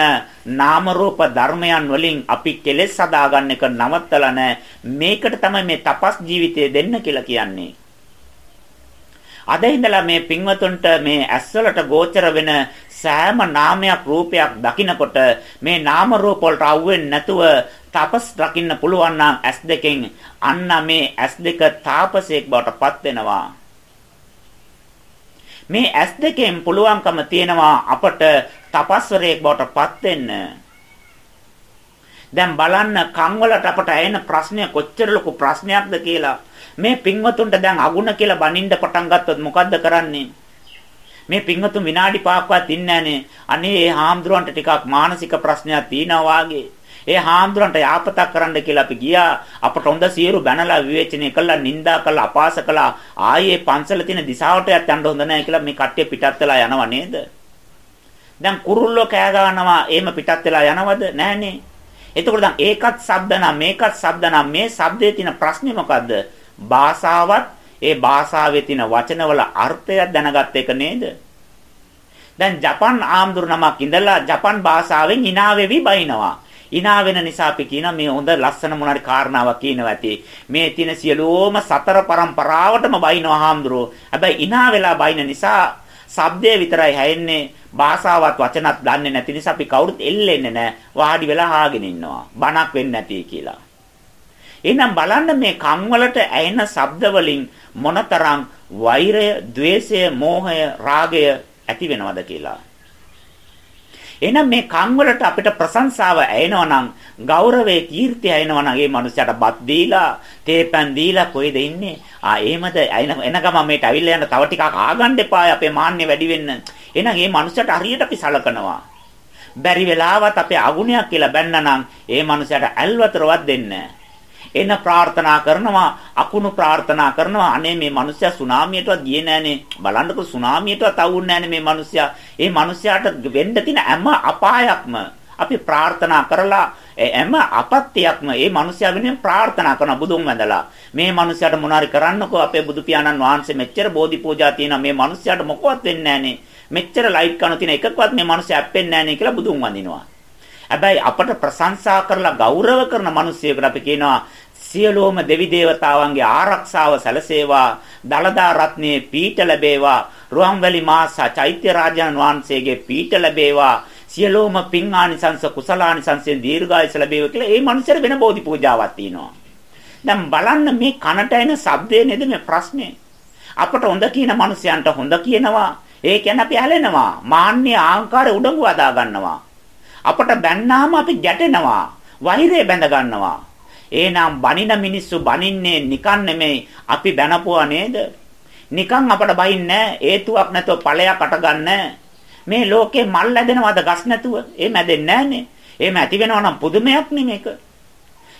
නාම රූප ධර්මයන් වලින් අපි කෙලෙස් හදාගන්න එක නවත්තලා නැහැ. මේකට තමයි මේ තපස් ජීවිතය දෙන්න කියලා කියන්නේ. අද ඉඳලා මේ පින්වතුන්ට මේ ඇස්වලට ගෝචර වෙන සෑම නාමයක් රූපයක් දකිනකොට මේ නාම රූප වලට අහුවෙන්නේ නැතුව තපස් රකින්න පුළුවන් නම් ඇස් දෙකෙන් අන්න මේ ඇස් දෙක තාපසයක් බවට පත් වෙනවා මේ ඇස් දෙකෙන් පුළුවන්කම තියෙනවා අපට තපස්වරයෙක් බවට පත් වෙන්න දැන් බලන්න කන් වලට අපට ඇයෙන ප්‍රශ්නය කොච්චර ලොකු ප්‍රශ්නයක්ද කියලා මේ පින්වතුන්ට දැන් අගුණ කියලා බනින්න පටන් ගත්තොත් මොකද්ද කරන්නේ? මේ පින්වතුන් විනාඩි 5ක්වත් ඉන්නේ නැහනේ. අනේ ඒ හාමුදුරන්ට ටිකක් මානසික ප්‍රශ්නයක් තියෙනවා වාගේ. ඒ හාමුදුරන්ට යාපතක් කරන්න කියලා අපි ගියා. අපට හොඳ සියලු බැනලා විවේචනය කළා, නිඳා කළා, අපහාස කළා. ආයේ පන්සල තියෙන දිශාවට යන්න හොඳ නැහැ කියලා මේ කට්ටිය පිටත් වෙලා යනව නේද? දැන් කුරුල්ලෝ කෑ ගන්නවා, එහෙම පිටත් වෙලා යනවද? නැහනේ. එතකොට දැන් ඒකත් ශබ්ද නම් මේකත් ශබ්ද නම් මේ ශබ්දයේ තියෙන ප්‍රශ්නේ මොකද්ද? භාෂාවත් ඒ භාෂාවේ තියෙන වචනවල අර්ථය දැනගත් එක නේද? දැන් ජපන් ආම්දුර නමක් ඉඳලා ජපන් භාෂාවෙන් hina වෙවි බයිනවා. ඉනා වෙන නිසා අපි කියනවා මේ හොඳ ලස්සන මොනාරි කාරණාවක් කියනවා ඇති. මේ තියෙන සියලුම සතර પરම්පරාවටම බයිනවා හාමුදුරුවෝ. හැබැයි ඉනා වෙලා බයින නිසා shabdය විතරයි හැෙන්නේ. භාෂාවත් වචනත් දන්නේ නැති නිසා අපි කවුරුත් එල්ලෙන්නේ නැහැ. වාඩි වෙලා හාගෙන ඉන්නවා. බණක් වෙන්නේ නැති කියලා. එහෙනම් බලන්න මේ කන් වලට ඇහෙන ශබ්ද වලින් මොනතරම් වෛරය, ద్వේෂය, මෝහය, රාගය ඇති වෙනවද කියලා. එහෙනම් මේ කන් වලට අපිට ප්‍රශංසාව ඇහෙනවා නම්, ගෞරවයේ කීර්තිය ඇහෙනවා නම්, ඒ මනුස්සයාට බත් දීලා, තේපැන් දීලා කොහෙද ඉන්නේ? ආ එහෙමද එන ගම මේට අවිල්ල යන තව ටිකක් ආගන්න එපා අපේ මාන්නේ වැඩි වෙන්න. එහෙනම් මේ මනුස්සයාට හරියට අපි සලකනවා. බැරි වෙලාවත් අපේ අගුණයක් කියලා බැන්නනම් ඒ මනුස්සයාට ඇල්වතරවත් දෙන්නේ නැහැ. එන ප්‍රාර්ථනා කරනවා අකුණු ප්‍රාර්ථනා කරනවා අනේ මේ මිනිස්සයා සුනාමියටවත් ගියේ නෑනේ. බලන්නකො සුනාමියටවත් අවුන්නේ නෑනේ මේ මිනිස්සයා. ඒ මිනිස්සයාට වෙන්න තියෙන හැම අපායක්ම අපි ප්‍රාර්ථනා කරලා හැම අපත්‍යයක්ම මේ මිනිස්සයා වෙනුවෙන් ප්‍රාර්ථනා කරන බුදුන් වැඳලා. මේ මිනිස්සයාට මොනාරි කරන්නකෝ? අපේ බුදු පියාණන් වහන්සේ මෙච්චර බෝධි පූජා තියෙනවා. මේ මිනිස්සයාට මොකවත් වෙන්නේ නෑනේ. මෙච්චර ලයිට් කන තියෙන එකක්වත් මේ මිනිස්සයා ඇප්පෙන්නේ නෑනේ කියලා බුදුන් වඳිනවා. හැබැයි අපට ප්‍රශංසා කරලා ගෞරව කරන මිනිස්සුයෙකුට අපි කියනවා සියලුම දෙවි දේවතාවන්ගේ ආරක්ෂාව සැලසේවා දලදා රත්නයේ පීඨ ලැබේවා රුවන්වැලි මාසා චෛත්‍ය රාජාන් වහන්සේගේ පීඨ ලැබේවා සියලුම පින්ආනිසංස කුසලානිසංසෙන් දීර්ඝායස ලැබේවා කියලා ඒ මනුස්සර වෙන බෝධි පූජාවක් තියෙනවා. දැන් බලන්න මේ කනට එන ශබ්දේ නේද මේ ප්‍රශ්නේ. අපට හොඳ කියන මනුස්සයන්ට හොඳ කියනවා. ඒ කියන්නේ අපි හැලෙනවා. මාන්නේ ආංකාරය උඩඟු අදා ගන්නවා. අපට බැන්නාම අපි ගැටෙනවා. වෛරය බැඳ ගන්නවා. එහෙනම් බනින මිනිස්සු බනින්නේ නිකන් නෙමෙයි අපි බැනපුවා නේද? නිකන් අපට බයින්නේ හේතුවක් නැතුව ඵලයක් අටගන්නේ මේ ලෝකේ මල් ඇදෙනවද ගස් නැතුව? එහෙම ඇදෙන්නේ නැහනේ. එහෙම ඇති වෙනවා නම් පුදුමයක් නෙමේක.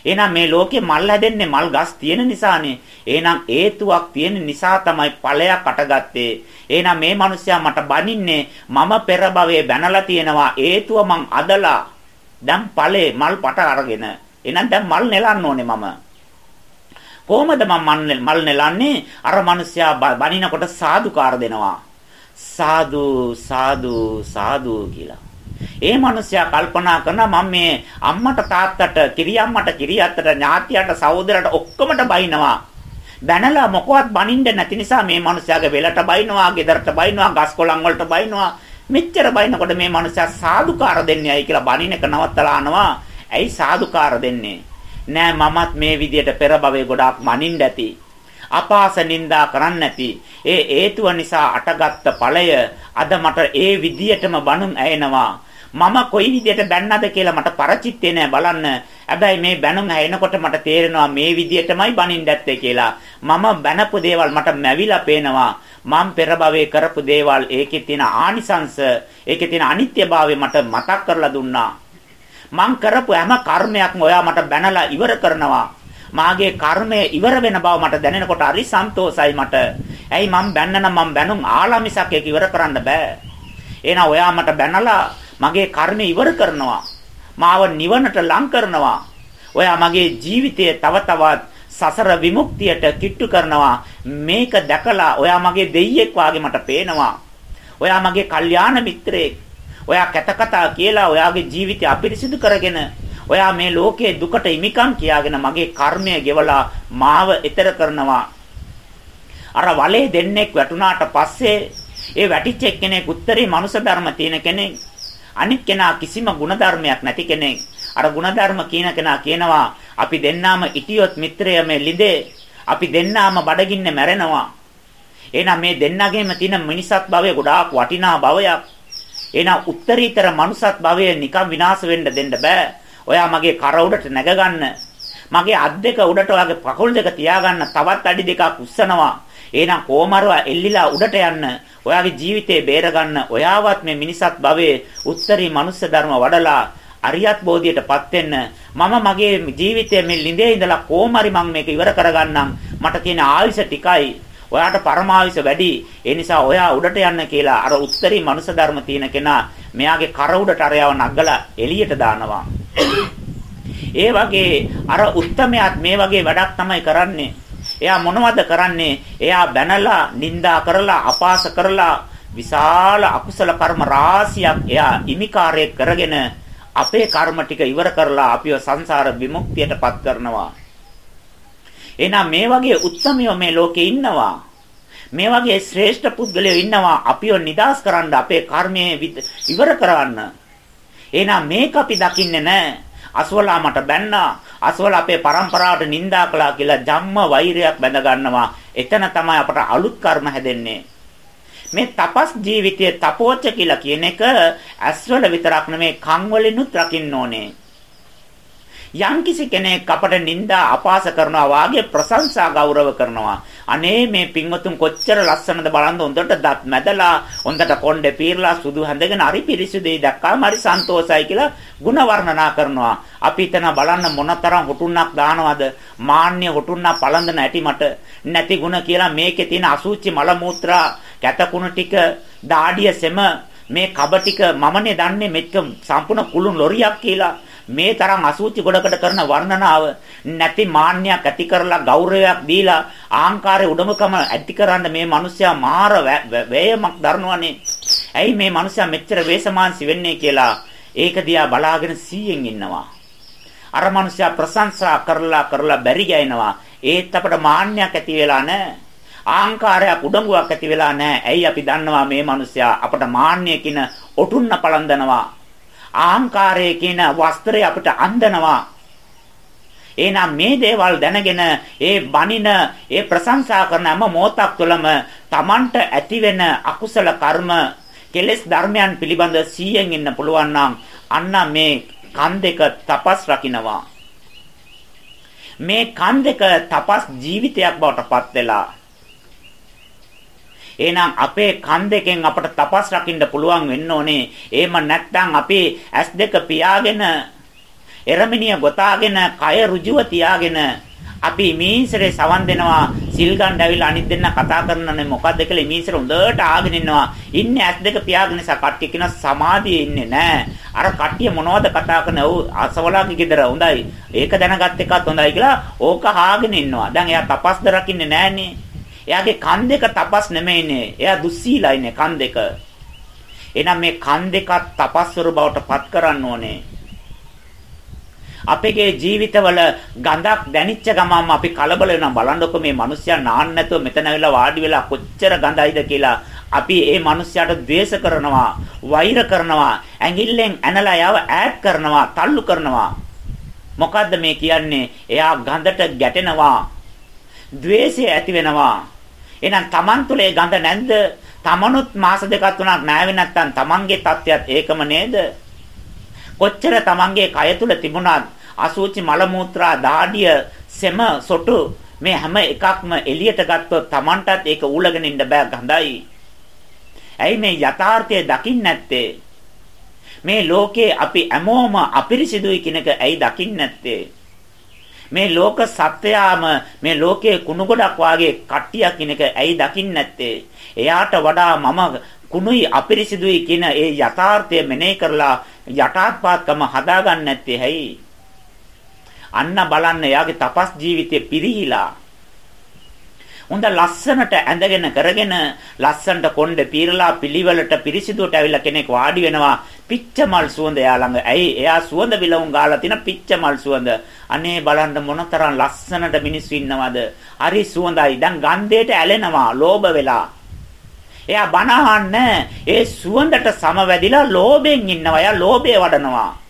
එහෙනම් මේ ලෝකේ මල් හැදෙන්නේ මල් ගස් තියෙන නිසානේ. එහෙනම් හේතුවක් තියෙන නිසා තමයි ඵලයක් අටගත්තේ. එහෙනම් මේ මිනිස්සයා මට බනින්නේ මම පෙර භවයේ බැනලා තියෙනවා හේතුව මං අදලා දැන් ඵලේ මල් පට අරගෙන එහෙනම් දැන් මල් නෙලන්න ඕනේ මම. කොහොමද මම මල් නෙලන්නේ? අර මිනිස්සයා බනිනකොට සාදුකාර දෙනවා. සාදු සාදු සාදු කියලා. ඒ මිනිස්සයා කල්පනා කරනවා මම මේ අම්මට තාත්තට කිරියම්මට කිරියත්තට ඥාතියට සහෝදරට ඔක්කොමට බයිනවා. බැනලා මොකවත් බනින්න නැති නිසා මේ මිනිස්සයාගේ වෙලට බයිනවා, ගෙදරට බයිනවා, ගස් කොළන් වලට බයිනවා. මෙච්චර බයිනකොට මේ මිනිස්සයා සාදුකාර දෙන්නේ ඇයි කියලා බනින එක නවත්තලා අනවා. ඇයි සාදුකාර දෙන්නේ? නෑ මමත් මේ විදියට පෙර භවයේ ගොඩාක් මනින්න ඇති. අපාස නින්දා කරන්න නැති. ඒ හේතුව නිසා අටගත්ත ඵලය අද මට ඒ විදියටම බණුන් ඇයෙනවා. මම කොයි විදියට බැන්නද කියලා මට පරචිත්තේ නෑ බලන්න. හැබැයි මේ බැනුම් ඇහෙනකොට මට තේරෙනවා මේ විදියටමයි බණින්න ඇත්තේ කියලා. මම බැනපු දේවල් මට මැවිලා පේනවා. මම පෙර භවයේ කරපු දේවල් ඒකේ තියෙන ආනිසංශ ඒකේ තියෙන අනිත්‍යභාවය මට මතක් කරලා දුන්නා. මං කරපු හැම කර්මයක්ම ඔයා මට බැනලා ඉවර කරනවා. මාගේ කර්මය ඉවර වෙන බව මට දැනෙනකොට හරි සන්තෝසයි මට. ඇයි මං බැන්න නම් මං බැනුම් ආලාමිසක් ඒක ඉවර කරන්න බෑ. එහෙනම් ඔයා මට බැනලා මගේ කර්මය ඉවර කරනවා. මාව නිවනට ලං කරනවා. ඔයා මගේ ජීවිතය තව තවත් සසර විමුක්තියට කිට්ටු කරනවා. මේක දැකලා ඔයා මගේ දෙයියෙක් වාගේ මට පේනවා. ඔයා මගේ කල්යාණ මිත්‍රයෙක්. ඔයා කැතකතා කියලා ඔයාගේ ජීවිතය අපිරිසිදු කරගෙන ඔයා මේ ලෝකයේ දුකට ඉමිකම් කියාගෙන මගේ කර්මය ගෙවලා මාව එතර කරනවා. අර වලේ දෙන්නෙක් වැටුණාට පස්සේ ඒ වැටිච්ච එක්කෙනෙක් උත්තරී මනුෂ ධර්ම තියෙන කෙනෙක් අනිත් කෙනා කිසිම ಗುಣධර්මයක් නැති කෙනෙක්. අර ಗುಣධර්ම කියන කෙනා කියනවා අපි දෙන්නාම ඉටියොත් මිත්‍රය මේ ලිඳේ අපි දෙන්නාම බඩගින්නේ මැරෙනවා. එහෙනම් මේ දෙන්නගේම තියෙන මිනිසත් භවය ගොඩාක් වටිනා භවයක්. එහෙනම් උත්තරීතර මනුසත් භවය නිකම් විනාශ වෙන්න දෙන්න බෑ ඔයා මගේ කර උඩට නැග ගන්න. මගේ අත් දෙක උඩට ඔයාගේ පකුල් දෙක තියාගන්න තවත් අඩි දෙකක් උස්සනවා. එහෙනම් කොමාරුවා එල්ලිලා උඩට යන්න. ඔයාගේ ජීවිතේ බේරගන්න. ඔයාවත් මේ මිනිසත් භවයේ උත්තරී මනුස්ස ධර්ම වඩලා අරියත් බෝධියටපත් වෙන්න මම මගේ ජීවිතයේ මේ ළිඳේ ඉඳලා කොහොමරි මම මේක ඉවර කරගන්නම් මට තියෙන ආයුෂ ටිකයි ඔයාට පරමායුෂ වැඩි ඒ නිසා ඔයා උඩට යන්න කියලා අර උත්තරී මනුෂ්‍ය ධර්ම තියෙන කෙනා මෙයාගේ කර උඩට අරයව නගලා එළියට දානවා ඒ වගේ අර උත්තමයාත් මේ වගේ වැඩක් තමයි කරන්නේ. එයා මොනවද කරන්නේ? එයා බැනලා, නිඳා කරලා, අපාස කරලා විශාල අකුසල කර්ම රාශියක් එයා ඉමිකාරය කරගෙන අපේ කර්ම ටික ඉවර කරලා අපිව සංසාර විමුක්තියටපත් කරනවා. එහෙනම් මේ වගේ උත්තමයෝ මේ ලෝකේ ඉන්නවා. මේ වගේ ශ්‍රේෂ්ඨ පුද්ගලයෝ ඉන්නවා අපිව නිදාස් කරන්න අපේ කර්මයේ ඉවර කරන්න. එහෙනම් මේක අපි දකින්නේ නැහැ. අසවලා මට බැන්නා. අසවලා අපේ પરම්පරාවට නිඳා කළා කියලා ජම්ම වෛරයක් බැඳ ගන්නවා. එතන තමයි අපට අලුත් කර්ම හැදෙන්නේ. මේ තපස් ජීවිතයේ තපෝච්ච කියලා කියන එක ඇස්වල විතරක් නෙමේ කන් වලිනුත් රකින්න ඕනේ. යම්කිසි කෙනෙක් අපට නිନ୍ଦා අපාස කරනවා වාගේ ප්‍රශංසා ගෞරව කරනවා. අනේ මේ පින්වතුන් කොච්චර ලස්සනද බලන්න හොඳට දත් මැදලා හොඳට කොණ්ඩේ පීරලා සුදු හැඳගෙන හරි පිරිසුදුයි දැක්කාම හරි සන්තෝසයි කියලා ಗುಣ වර්ණනා කරනවා. අපි හිතන බලන්න මොනතරම් හොටුන්නක් දානවද? මාන්න්‍ය හොටුන්නක් පළඳන ඇටි මට නැති ಗುಣ කියලා මේකේ තියෙන අසුචි මල මූත්‍රා කැතකුණු ටික දාඩිය සෙම මේ කබ ටික මමනේ දන්නේ මෙච්ච සම්පූර්ණ කුළුන් ලොරියක් කියලා මේ තරම් අසුචි ගොඩකට කරන වර්ණනාව නැති මාන්නයක් ඇති කරලා ගෞරවයක් දීලා ආහංකාරයේ උඩමකම ඇති කරන්න මේ මිනිස්සයා මාර වෑයමක් දරනවනේ. ඇයි මේ මිනිස්සයා මෙච්චර වේසමාංශි වෙන්නේ කියලා ඒක දිහා බලාගෙන සීයෙන් ඉන්නවා. අර මිනිස්සයා ප්‍රශංසා කරලා කරලා බැරි ගෑනවා. ඒත් අපට මාන්නයක් ඇති වෙලා නැහැ. ආහංකාරයක් උඩඟුවක් ඇති වෙලා නැහැ. ඇයි අපි දන්නවා මේ මිනිස්සයා අපට මාන්නය කියන ඔටුන්න පලඳනවා. ආහංකාරය කියන වස්ත්‍රය අපිට අන්දනවා. එහෙනම් මේ දේවල් දැනගෙන ඒ බණින ඒ ප්‍රශංසා කරන හැම මොහොතක් තුළම Tamanට ඇතිවෙන අකුසල කර්ම කෙලෙස් ධර්මයන් පිළිබඳ 100න් ඉන්න පුළුවන් නම් අන්න මේ කන් දෙක තපස් රකින්නවා මේ කන් දෙක තපස් ජීවිතයක් බවට පත් වෙලා එහෙනම් අපේ කන් දෙකෙන් අපට තපස් රකින්න පුළුවන් වෙන්න ඕනේ. එහෙම නැත්නම් අපි ඇස් දෙක පියාගෙන එරමිනිය ගොතාගෙන කය ඍජුව තියාගෙන අපි මීන්සරේ සවන් දෙනවා. සිල් ගන්න ඇවිල්ලා අනිත් දෙන්න කතා කරනනේ. මොකද්ද කියලා මීන්සර හොඳට ආගෙන ඉන්නවා. ඉන්නේ ඇස් දෙක පියාගෙන සා කට්ටිය කියන සමාධියේ ඉන්නේ නැහැ අර කට්ටිය මොනවද කතා කරන්නේ ඔව් අසවලාගේ ගෙදර හොඳයි. ඒක දැනගත් එකත් හොඳයි කියලා ඕක ආගෙන ඉන්නවා. දැන් එයා තපස්ද රකින්නේ නැහනේ එයාගේ කන් දෙක තපස් නෙමෙයිනේ. එයා දුස්සීලයිනේ කන් දෙක. එහෙනම් මේ කන් දෙකත් තපස්වරු බවට පත් කරන්න ඕනේ. අපේ ජීවිතවල ගඳක් දැනිච්ච ගමන්ම අපි කලබල වෙනවා බලන්නකො මේ මිනිස්සයා නාන්න නැතුව මෙතන ඇවිල්ලා වාඩි වෙලා කොච්චර ගඳයිද කියලා අපි ඒ මිනිස්සයාට ද්වේෂ කරනවා වෛර කරනවා ඇඟිල්ලෙන් ඇනලා යව ඈඩ් කරනවා තල්ලු කරනවා මොකද්ද මේ කියන්නේ එයා ගඳට ගැටෙනවා ද්වේෂය ඇති වෙනවා. එහෙනම් Taman තුල ඒ ගඳ නැද්ද? Tamanුත් මාස දෙකක් තුනක් නැවෙ නැත්තම් Tamanගේ තත්ත්වයක් ඒකම නේද? කොච්චර Tamanගේ කය තුල තිබුණත් අසුචි මල මුත්‍රා දාඩිය සෙම සොටු මේ හැම එකක්ම එළියට ගත්තොත් Tamanටත් ඒක ඌලගෙන ඉන්න බෑ ගඳයි. ඇයි මේ යථාර්ථය දකින්න නැත්තේ? මේ ලෝකේ අපි හැමෝම අපිරිසිදුයි කිනක ඇයි දකින්නේ නැත්තේ? මේ ලෝක සත්‍යයාම මේ ලෝකයේ කුණු ගොඩක් වාගේ කට්ටියක් කිනක ඇයි දකින්නේ නැත්තේ? එයාට වඩා මම කුණුයි අපිරිසිදුයි කියන ඒ යථාර්ථය මෙනෙහි කරලා යටාත්පාත්කම හදාගන්න නැත්තේ ඇයි? අන්න බලන්න එයාගේ තපස් ජීවිතේ පිරිහිලා හොඳ ලස්සනට ඇඳගෙන කරගෙන ලස්සනට කොණ්ඩේ පීරලා පිළිවෙලට පිරිසිදුවට ඇවිල්ලා කෙනෙක් වාඩි වෙනවා පිච්චමල් සුවඳ එයා ළඟ. ඇයි? එයා සුවඳ විලවුන් ගාලා තියෙන පිච්චමල් සුවඳ. අනේ බලන්න මොනතරම් ලස්සනට මිනිස්සු ඉන්නවද? හරි සුවඳයි. දැන් ගන්ධයට ඇලෙනවා, ලෝභ වෙලා. එයා බනහන්න ඒ සුවඳට සමවැදිලා ලෝභයෙන් ඉන්නවා. එයා ලෝභය වඩනවා.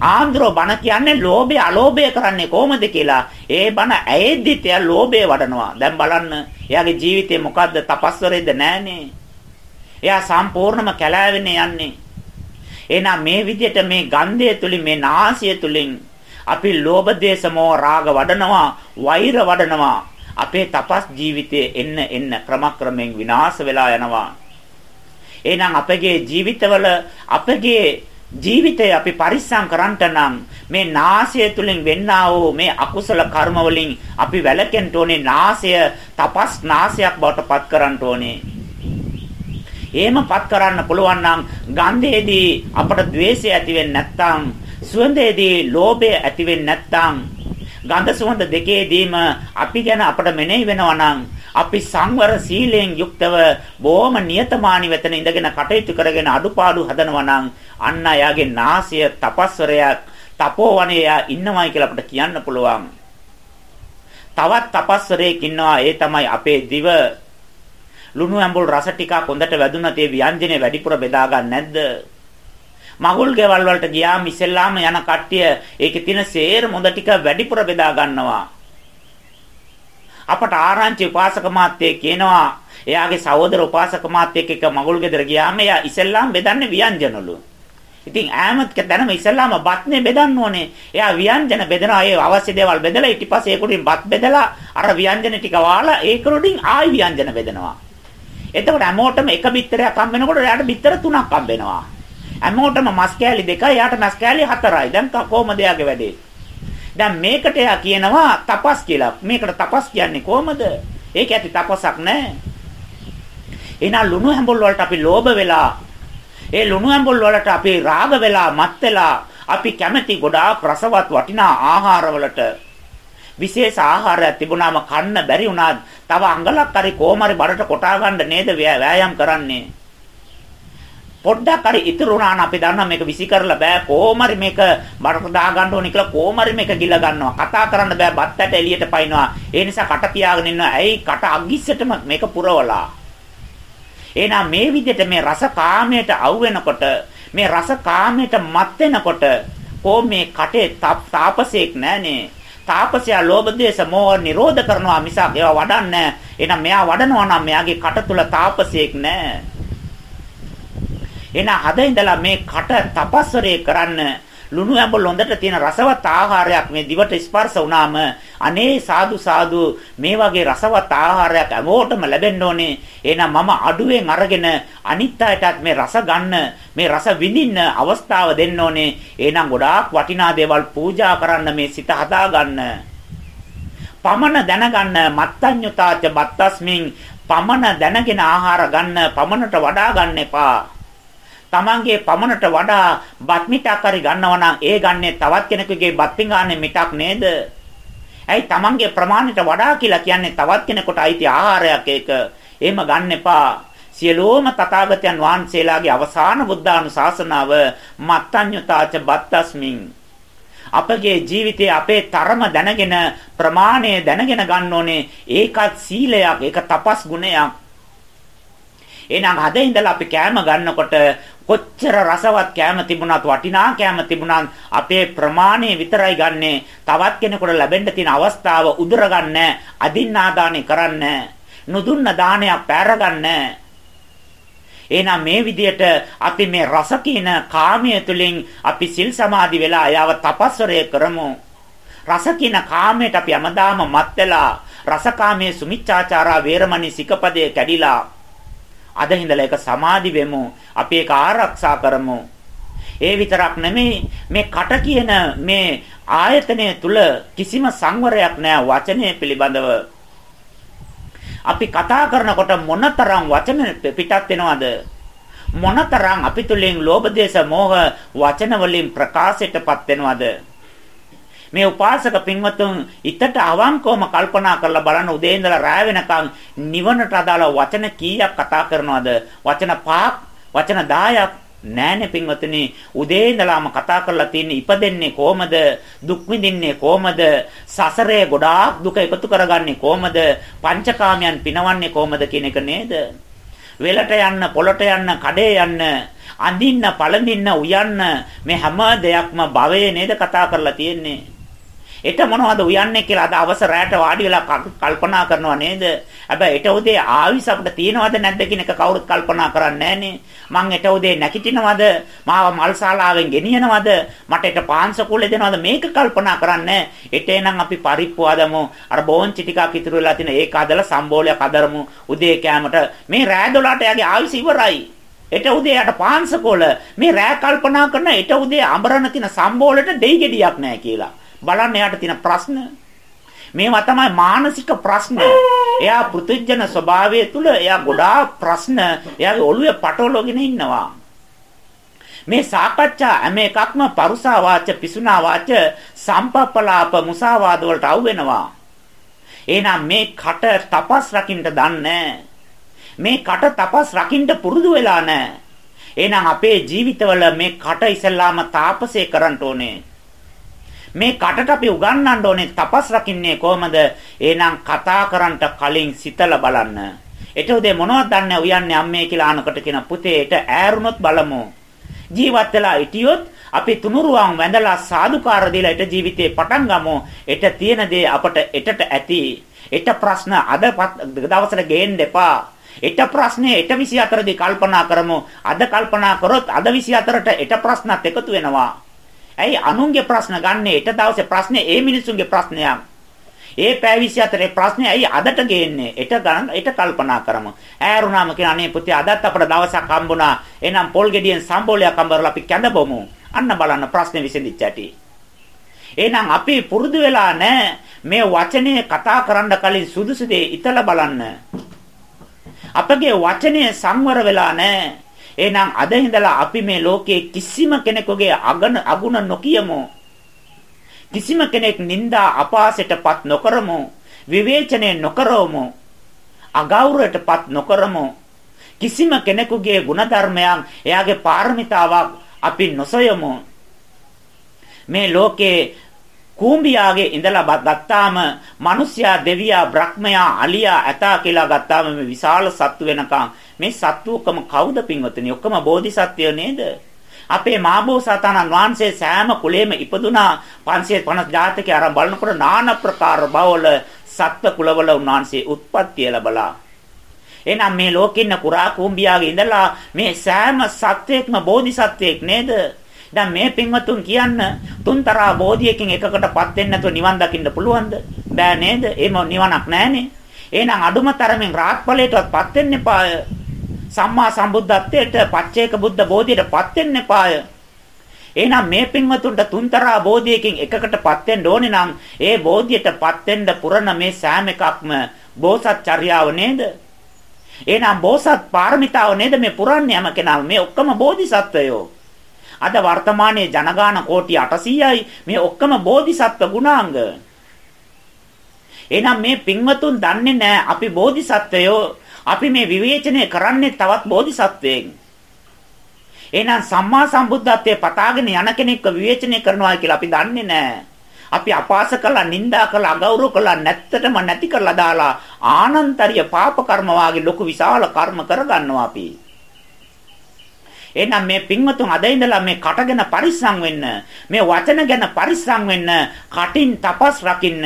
ආන්ද්‍රෝ බණ කියන්නේ ලෝභය අලෝභය කරන්නේ කොහොමද කියලා. ඒ බණ ඇයෙද්දිත් එයා ලෝභය වඩනවා. දැන් බලන්න එයාගේ ජීවිතේ මොකද්ද තපස්වරේද නැහනේ. එයා සම්පූර්ණම කැලෑවෙන්න යන්නේ. එහෙනම් මේ විදිහට මේ ගන්ධය තුලින් මේ නාසය තුලින් අපි ලෝභ දේශ මොහ රාග වඩනවා, වෛර වඩනවා. අපේ තපස් ජීවිතයේ එන්න එන්න ක්‍රමක්‍රමයෙන් විනාශ වෙලා යනවා. එහෙනම් අපගේ ජීවිතවල අපගේ ජීවිතය අපි පරිස්සම් කරන්නට නම් මේ නාසය තුලින් වෙන්නා වූ මේ අකුසල කර්ම වලින් අපි වැළකෙන්න ඕනේ නාසය තපස් නාසයක් බවට පත් කරන්න ඕනේ. එහෙමපත් කරන්න පුළුවන් නම් ගන්ධයේදී අපට द्वේෂය ඇති වෙන්නේ නැත්නම් සුවඳයේදී ලෝභය ඇති වෙන්නේ නැත්නම් ගන්ධ සුවඳ දෙකේදීම අපි ගැන අපට මෙනෙහි වෙනවා නම් අපි සංවර සීලයෙන් යුක්තව බොහොම නියතමානී වෙතන ඉඳගෙන කටයුතු කරගෙන අඩුපාඩු හදනවා නම් අන්න එයාගේ නාසය තපස්වරයක් තපෝවනයේ ඉන්නවයි කියලා අපිට කියන්න පුළුවන්. තවත් තපස්වරයෙක් ඉන්නවා ඒ තමයි අපේ දිව ලුණු ඇඹුල් රස ටිකක් හොඳට වැදුනත් ඒ ව්‍යංජනේ වැඩිපුර බෙදා ගන්න නැද්ද? මගුල් ගෙවල් වලට ගියාම ඉස්සෙල්ලාම යන කට්ටිය ඒකේ තියෙන සේර මොඳ ටික වැඩිපුර බෙදා ගන්නවා. අපට ආරංචි උපාසක මාත්‍යේ කියනවා එයාගේ සහෝදර උපාසක මාත්‍යෙක් එක්ක මගුල් ගෙදර ගියාම එයා ඉස්සෙල්ලාම බෙදන්නේ ව්‍යංජනලු. ඉතින් ඈමත් දැනම ඉස්සෙල්ලාම බත්නේ බෙදන්න ඕනේ. එයා ව්‍යංජන බෙදනවා. ඒ අවශ්‍ය දේවල් බෙදලා ඊට පස්සේ ඒකුඩින් බත් බෙදලා අර ව්‍යංජන ටික වාලා ඒකුඩින් ආයි ව්‍යංජන බෙදනවා. එතකොට හැමෝටම එක බිත්තරයක් හම්බ වෙනකොට එයාට බිත්තර තුනක් හම්බ වෙනවා. හැමෝටම මස් කෑලි දෙකයි එයාට මස් කෑලි හතරයි. දැන් කොහොමද එයාගේ වැඩේ? දැන් මේකට එයා කියනවා තපස් කියලා. මේකට තපස් කියන්නේ කොහමද? ඒක ඇති තපසක් නෑ. එහෙනම් ලුණු හැඹුල් වලට අපි ලෝභ වෙලා ඒ ලුණු ඇඹුල් වලට අපි රාග වෙලා මත් වෙලා අපි කැමැති ගොඩාක් රසවත් වටිනා ආහාරවලට විශේෂ ආහාරයක් තිබුණාම කන්න බැරි වුණා තව අඟලක් හරි කොහමරි බඩට කොටා ගන්න නේද වෑයම් කරන්නේ පොඩ්ඩක් හරි ඉතුරු වුණා නම් අපි දන්නවා මේක විසි කරලා බෑ. කොහමරි මේක බඩට දා ගන්න ඕනේ කියලා කොහමරි මේක ගිල ගන්නවා. කතා කරන්න බෑ. බත්තට එළියට පයින්නවා. ඒ නිසා කට පියාගෙන ඉන්නවා. ඇයි කට අගිස්සටම මේක පුරවලා? එහෙනම් මේ විදිහට මේ රස කාමයට අවු වෙනකොට මේ රස කාමයට මත් වෙනකොට කො මේ කටේ තාපසේක් නැහනේ. තාපසයා ලෝභ දේශ මොහ නිරෝධ කරනවා මිසක් ඒවා වඩන්නේ එහෙනම් මෙයා වඩනවා නම් මෙයාගේ කට තුල තාපසේක් නැහැ. එහෙනම් හද ඉඳලා මේ කට තපස්වරේ කරන්න ලුණු ඇඹුල් හොඳට තියෙන රසවත් ආහාරයක් මේ දිවට ස්පර්ශ වුණාම අනේ සාදු සාදු මේ වගේ රසවත් ආහාරයක් හැමෝටම ලැබෙන්න ඕනේ. එහෙනම් මම අඩුවෙන් අරගෙන අනිත් අයටත් මේ රස ගන්න, මේ රස විඳින්න අවස්ථාව දෙන්න ඕනේ. එහෙනම් ගොඩාක් වටිනා දේවල් පූජා කරන්න මේ සිත හදා ගන්න. පමණ දැනගන්න මත්තඤ්ඤතාච බත්තස්මින් පමණ දැනගෙන ආහාර ගන්න පමණට වඩා ගන්න එපා. තමන්ගේ පමණට වඩා බත් මිටක් හරි ගන්නවා නම් ඒ ගන්නේ තවත් කෙනෙකුගේ බත් පිඟානේ මිටක් නේද? ඇයි තමන්ගේ ප්‍රමාණයට වඩා කියලා කියන්නේ තවත් කෙනෙකුට අයිති ආහාරයක් ඒක. එහෙම ගන්න එපා. සියලෝම තථාගතයන් වහන්සේලාගේ අවසාන බුද්ධානුශාසනාව මත්තඤ්ඤතාච බත්තස්මින් අපගේ ජීවිතයේ අපේ තරම දැනගෙන ප්‍රමාණය දැනගෙන ගන්න ඕනේ ඒකත් සීලයක් ඒක තපස් ගුණයක් එහෙනම් හද ඉඳලා අපි කෑම ගන්නකොට කොච්චර රසවත් කෑම තිබුණත් වටිනා කෑම තිබුණත් අපේ ප්‍රමාණය විතරයි ගන්නෙ. තවත් කෙනෙකුට ලැබෙන්න තියෙන අවස්ථාව උදුර ගන්න, අදින්නාදානෙ කරන්න, නුදුන්න දානයක් පැරගන්න. එහෙනම් මේ විදියට අපි මේ රස කියන කාමයේ තුලින් අපි සිල් සමාදි වෙලා අයව තපස්වරය කරමු. රස කියන කාමයට අපි හැමදාම මත් වෙලා රසකාමයේ සුමිච්ඡාචාරා වේරමණී සිකපදේ කැඩිලා අද හිඳලා ඒක සමාදි වෙමු. අපි ඒක ආරක්ෂා කරමු. ඒ විතරක් නෙමෙයි මේ කට කියන මේ ආයතනය තුල කිසිම සංවරයක් නැහැ වචනය පිළිබඳව. අපි කතා කරනකොට මොනතරම් වචන පිටත් වෙනවද? මොනතරම් අපි තුලින් ලෝභ දේශ මොහ වචන වලින් ප්‍රකාශයටපත් වෙනවද? මේ උපාසක පින්වතුන් ිතට අවංකවම කල්පනා කරලා බලන්න උදේ ඉඳලා රාය වෙනකන් නිවනට අදාළ වචන කීයක් කතා කරනවද? වචන පහක්, වචන 10ක් නෑනේ පින්වතුනි. උදේ ඉඳලාම කතා කරලා තියෙන්නේ ඉපදෙන්නේ කොහමද? දුක් විඳින්නේ කොහමද? සසරේ ගොඩාක් දුක එකතු කරගන්නේ කොහමද? පංචකාමයන් පිනවන්නේ කොහමද කියන එක නේද? වෙලට යන්න පොළට යන්න කඩේ යන්න අඳින්න පළඳින්න උයන්න මේ හැම දෙයක්ම භවයේ නේද කතා කරලා තියෙන්නේ? එත මොනවද උයන්නේ කියලා අද අවසරයට වාඩි වෙලා කල්පනා කරනවා නේද? හැබැයි එත උදේ ආවිස අපිට තියනවද නැද්ද කියන එක කවුරුත් කල්පනා කරන්නේ නැහනේ. මං එත උදේ නැගිටිනවද? මාව මල්ශාලාවෙන් ගෙනියනවද? මට එත පාන්සකුලේ දෙනවද? මේක කල්පනා කරන්නේ එතේ නම් අපි පරිප්පු ආදමු. අර බෝන්චි ටිකක් ඉතුරු වෙලා තියෙන ඒක අදලා සම්බෝලයක් අදරමු. උදේ කෑමට මේ රෑ 12ට යාගේ ආවිස ඉවරයි. එට උදේ යට පාන්සකොල මේ රෑ කල්පනා කරන එට උදේ අඹරන තින සම්බෝලෙට දෙයි ගෙඩියක් නැහැ කියලා. බලන්න එයාට තියෙන ප්‍රශ්න. මේවා තමයි මානසික ප්‍රශ්න. එයා පෘථුජන ස්වභාවය තුල එයා ගොඩාක් ප්‍රශ්න එයාගේ ඔළුවේ පටවලගෙන ඉන්නවා. මේ සාකච්ඡා හැම එකක්ම පරුසා වාච පිසුනා වාච සම්පප්පලාප මුසාවාද වලට අවු වෙනවා. එහෙනම් මේ කට තපස් රකින්න දන්නේ මේ කට තපස් රකින්න පුරුදු වෙලා නැහැ. එහෙනම් අපේ ජීවිතවල මේ කට ඉස්සල්ලාම තාපසේ කරන්න ඕනේ. මේ කටට අපි උගන්වන්න ඕනේ තපස් රකින්නේ කොහමද? එහෙනම් කතා කරන්නට කලින් සිතලා බලන්න. ඒට උදේ මොනවද දන්නේ උයන්නේ අම්මේ කියලා අහනකොට කියන පුතේට ඈරුණොත් බලමු. ජීවත් වෙලා හිටියොත් අපි තුනුරුවන් වැඳලා සාදුකාර දීලා ඊට ජීවිතේ පටන් ගමු. ඊට තියෙන දේ අපට එටට ඇති. ඊට ප්‍රශ්න අද දවසට ගේන්න එපා. ඊට ප්‍රශ්නේ ඊට 24 දී කල්පනා කරමු. අද කල්පනා කරොත් අද 24ට ඊට ප්‍රශ්නත් එකතු වෙනවා. ඇයි අනුන්ගේ ප්‍රශ්න ගන්නේ? ඊට දවසේ ප්‍රශ්නේ ඒ මිනිසුන්ගේ ප්‍රශ්නයක්. ඒ පෑ 24 ප්‍රශ්නේ ඇයි අදට ගේන්නේ? ඊට ගණන් ඊට කල්පනා කරමු. ඈරුණාම කියන අනේ පුතේ අදත් අපට දවසක් හම්බුණා. එහෙනම් පොල් ගෙඩියෙන් සම්බෝලයක් අඹරලා අපි කැඳබමු. අන්න බලන්න ප්‍රශ්නේ විසඳිච්ච ඇටි. එහෙනම් අපි පුරුදු වෙලා නැහැ මේ වචනේ කතා කරන්න කලින් සුදුසු දේ ඉතලා බලන්න. අපගේ වචනේ සංවර වෙලා නැහැ. එහෙනම් අද ඉඳලා අපි මේ ලෝකයේ කිසිම කෙනෙකුගේ අගන අගුණ නොකියමු. කිසිම කෙනෙක් නිന്ദා අපාසයටපත් නොකරමු. විවේචනය නොකරමු. අගෞරවයටපත් නොකරමු. කිසිම කෙනෙකුගේ ಗುಣධර්මයන් එයාගේ පාරමිතාවක් අපි නොසොයමු. මේ ලෝකේ කූඹියාගේ ඉඳලා ගත්තාම මිනිසයා දෙවියා බ්‍රහ්මයා අලියා ඇතා කියලා ගත්තාම මේ විශාල සත්තු වෙනකන් මේ සත්තු ඔක්කොම කවුද පින්වතුනි? ඔක්කොම බෝධිසත්වය නේද? අපේ මාබෝසතාණන් වහන්සේ සෑම කුලෙම ඉපදුනා 550 ජාතකයේ අරන් බලනකොට নানা ප්‍රකාර බවවල සත්ත්ව කුලවල උන්වහන්සේ උත්පත්ති ලැබලා එහෙනම් මේ ලෝකෙ ඉන්න කුරා කුඹියාගේ ඉඳලා මේ සෑම සත්වයක්ම බෝධිසත්වයෙක් නේද? දැන් මේ පින්වතුන් කියන්න තුන්තරා බෝධියකින් එකකටපත් වෙන්න නැතුව නිවන් දකින්න පුළුවන්ද? බෑ නේද? එහෙම නිවනක් නැහනේ. එහෙනම් අඩුම තරමින් රාත්පලයටවත් වෙන්න එපාය. සම්මා සම්බුද්ධත්වයට පච්චේක බුද්ධ බෝධියටපත් වෙන්න එපාය. එහෙනම් මේ පින්වතුන්ට තුන්තරා බෝධියකින් එකකටපත් වෙන්න ඕනේ නම් ඒ බෝධියටපත් වෙන්න පුරන මේ සෑම එකක්ම බෝසත් චර්යාව නේද? එහෙනම් බෝසත් පාරමිතාව නේද මේ පුරන්නේ හැම කෙනාම මේ ඔක්කොම බෝධිසත්වයෝ. අද වර්තමානයේ ජනගාන කෝටි 800යි මේ ඔක්කොම බෝධිසත්ව ගුණාංග. එහෙනම් මේ පින්වතුන් දන්නේ නැහැ අපි බෝධිසත්වයෝ අපි මේ විවේචනය කරන්නේ තවත් බෝධිසත්වයෙන්. එහෙනම් සම්මා සම්බුද්ධත්වයේ පතාගෙන යන කෙනෙක්ව විවේචනය කරනවා කියලා අපි දන්නේ නැහැ. අපි අපාස කළා, නිନ୍ଦා කළා, අගෞරව කළා, නැත්තටම නැති කරලා දාලා ආනන්තරිය පාප කර්ම වාගේ ලොකු විශාල කර්ම කරගන්නවා අපි. එහෙනම් මේ පින්වතුන් අද ඉඳලා මේ කට ගැන පරිස්සම් වෙන්න, මේ වචන ගැන පරිස්සම් වෙන්න, කටින් තපස් රකින්න.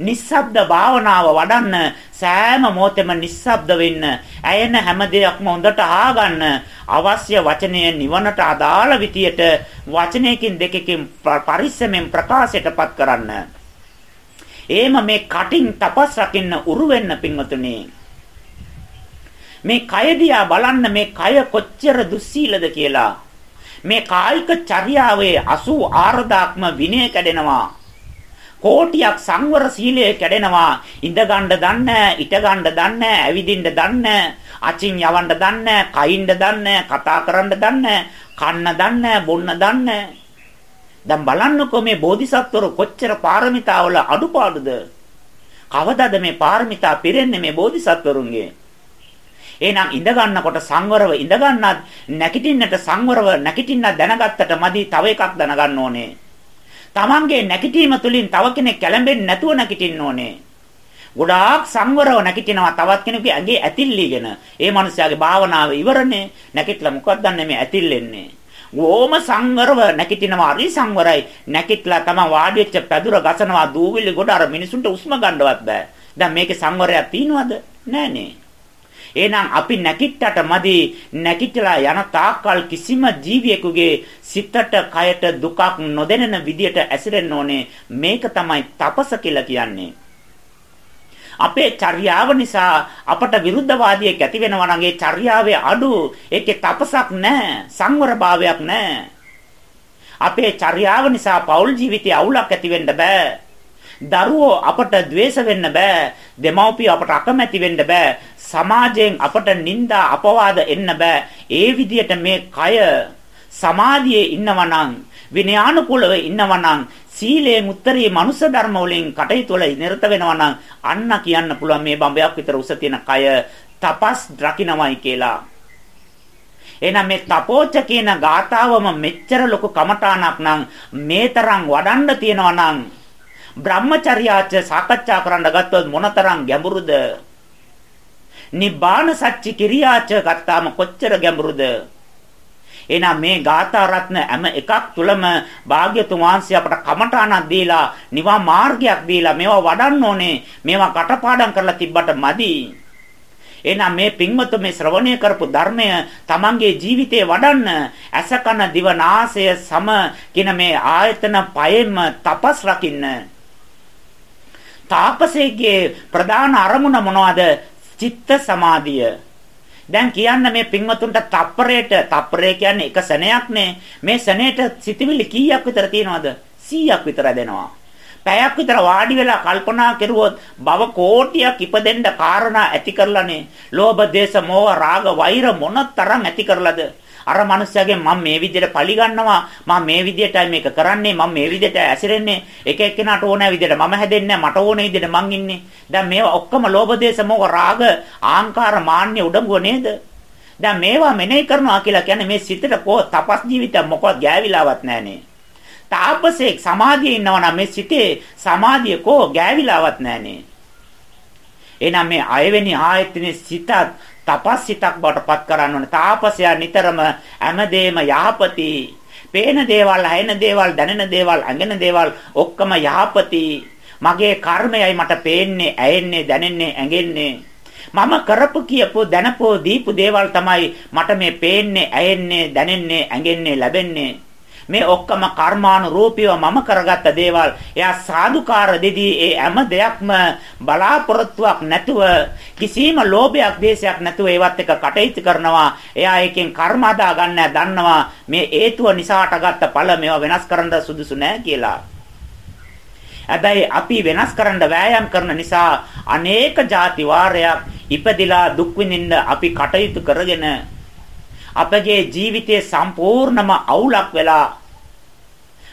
නිස්සබ්ද භාවනාව වඩන්න සෑම මොහොතෙම නිස්සබ්ද වෙන්න ඇයෙන හැම දෙයක්ම හොඳට අහගන්න අවශ්‍ය වචනය නිවනට අදාළ විදියට වචනයකින් දෙකකින් පරිස්සමෙන් ප්‍රකාශයටපත් කරන්න. එහෙම මේ කටින් තපස් රකින්න උරු වෙන්න පින්වතුනි. මේ කය දිහා බලන්න මේ කය කොච්චර දුස්සීලද කියලා. මේ කායික චර්යාවේ 84000ක්ම විනය කැඩෙනවා. කෝටියක් සංවර සීලය කැඩෙනවා. ඉඳ ගන්න දන්නේ, ඉට ගන්න දන්නේ, ඇවිදින්න දන්නේ, අචින් යවන්න දන්නේ, කයින්ද දන්නේ, කතා කරන්න දන්නේ, කන්න දන්නේ, බොන්න දන්නේ. දැන් බලන්නකෝ මේ බෝධිසත්වරු කොච්චර පාරමිතාවල අඩුපාඩුද? කවදාද මේ පාරමිතා පිරෙන්නේ මේ බෝධිසත්වරුන්ගේ? එහෙනම් ඉඳ ගන්නකොට සංවරව ඉඳ ගන්නත් නැගිටින්නට සංවරව නැගිටින්න දැනගත්තට මදි තව එකක් දැනගන්න ඕනේ. Tamange නැගිටීම තුලින් තව කෙනෙක් කැළඹෙන්නේ නැතුව නැගිටින්න ඕනේ. ගොඩාක් සංවරව නැගිටිනවා තවත් කෙනෙකුගේ ඇඟේ ඇතිල්ලීගෙන. ඒ මනුස්සයාගේ භාවනාව ඉවරනේ. නැගිටලා මොකක්ද දන්නේ මේ ඇතිල්ලෙන්නේ. ඕම සංවරව නැගිටිනවා හරි සංවරයි. නැගිටලා තමයි වාඩි වෙච්ච පැදුර ගසනවා දූවිලි ගොඩ අර මිනිසුන්ට උස්ම ගන්නවත් බෑ. දැන් මේකේ සංවරයක් තියනවද? නෑනේ. එහෙනම් අපි නැකිට්ටට මදි. නැකිටලා යන තාක්කල් කිසිම ජීවියෙකුගේ සිතට කයට දුකක් නොදෙනෙන විදියට ඇසිරෙන්න ඕනේ. මේක තමයි තපස කියලා කියන්නේ. අපේ චර්යාව නිසා අපට විරුද්ධවාදියෙක් ඇති වෙනවා නම් ඒ චර්යාවේ අඩු. ඒකේ තපසක් නැහැ. සංවරභාවයක් නැහැ. අපේ චර්යාව නිසා පෞල් ජීවිතයේ අවුලක් ඇති වෙන්න බෑ. දරුවෝ අපට द्वेष වෙන්න බෑ. දෙමව්පිය අපට අකමැති වෙන්න බෑ. සමාජයෙන් අපට නිନ୍ଦා අපවාද එන්න බෑ. ඒ විදිහට මේ කය සමාධියේ ඉන්නවනම් විනයානුකූලව ඉන්නවනම් සීලේ මුත්තරී මනුෂ්‍ය ධර්ම වලින් කටයුතු වල නිරත වෙනවනම් අන්න කියන්න පුළුවන් මේ බඹයක් විතර උස තියෙන කය තපස් රකින්නමයි කියලා. එහෙනම් මේ තපෝච කියන ගාතාවම මෙච්චර ලොකු කමඨාණක් නම් මේ තරම් වඩන්න තියෙනවා නම් බ්‍රහ්මචර්යාච සාකච්ඡා කරන්න ගත්තොත් මොනතරම් ගැඹුරුද? නිබ්බාන සච්චි කිරියාච ගත්තාම කොච්චර ගැඹුරුද? එහෙනම් මේ ගාථා රත්න හැම එකක් තුලම භාග්‍යතුන් වහන්සේ අපට කමඨාණක් දීලා නිවා මාර්ගයක් දීලා මේවා වඩන්න ඕනේ මේවා කටපාඩම් කරලා තිබ්බට මදි එහෙනම් මේ පින්වතු මේ ශ්‍රවණය කරපු ධර්මය තමන්ගේ ජීවිතේ වඩන්න අසකන දිවනාසය සම කියන මේ ආයතන පයෙන්ම තපස් රකින්න තාපසේගේ ප්‍රධාන අරමුණ මොනවද? චිත්ත සමාධිය. දැන් කියන්න මේ පින්වතුන්ට තප්පරයට තප්පරය කියන්නේ එක සෙනයක්නේ. මේ සෙනයට සිතවිලි කීයක් විතර තියෙනවද? 100ක් විතර දෙනවා. පැයක් විතර වාඩි වෙලා කල්පනා කරුවොත් භව කෝටියක් ඉපදෙන්න කාරණා ඇති කරලානේ. ලෝභ, දේශ, මෝහ, රාග, වෛර මොන තරම් ඇති කරලාද? අර මනුස්සයාගෙන් මම මේ විදිහට පලි ගන්නවා. මම මේ විදිහටයි මේක කරන්නේ. මම මේ විදිහට ඇසිරෙන්නේ. එක එක්කෙනාට ඕන විදිහට මම හැදෙන්නේ මට ඕන විදිහට මං ඉන්නේ. දැන් මේවා ඔක්කොම ලෝභ දේශ මොහ රාග ආංකාර මාන්‍ය උඩඟුව නේද? දැන් මේවා මෙනෙහි කරනවා කියලා කියන්නේ මේ සිතට කෝ තපස් ජීවිත මොකවත් ගෑවිලාවත් නැහනේ තාපසෙක් සමාධියේ ඉන්නවා නම් මේ සිතේ සමාධිය කෝ ගෑවිලාවත් නැහනේ එහෙනම් මේ අයවෙනි ආයතනේ සිතත් තපස්සිතක් බවට පත් කරන්න ඕනේ. තාපසයා නිතරම හැමදේම යහපති. පේන දේවල්, ඇහෙන දේවල්, දැනෙන දේවල්, අඟෙන දේවල් ඔක්කොම යහපති. මගේ කර්මයයි මට පේන්නේ, ඇහෙන්නේ, දැනෙන්නේ, ඇඟෙන්නේ. මම කරපු කියපු දැනපු දීපු දේවල් තමයි මට මේ පේන්නේ, ඇහෙන්නේ, දැනෙන්නේ, ඇඟෙන්නේ, ලැබෙන්නේ. මේ ඔක්කොම කර්මානුරූපීව මම කරගත්ත දේවල්. එයා සාදුකාර දෙදී ඒ හැම දෙයක්ම බලාපොරොත්තුවක් නැතුව කිසිම ලෝභයක් දේශයක් නැතුව ඒවත් එක කටයුතු කරනවා. එයා එකෙන් කර්ම අදා ගන්න දන්නවා. මේ හේතුව නිසාට ගත්ත ඵල මේවා වෙනස් කරන්න සුදුසු නෑ කියලා. හැබැයි අපි වෙනස් කරන්න වෑයම් කරන නිසා අනේක ಜಾති වාරයක් ඉපදිලා දුක් විඳින්න අපි කටයුතු කරගෙන අපගේ ජීවිතයේ සම්පූර්ණම අවුලක් වෙලා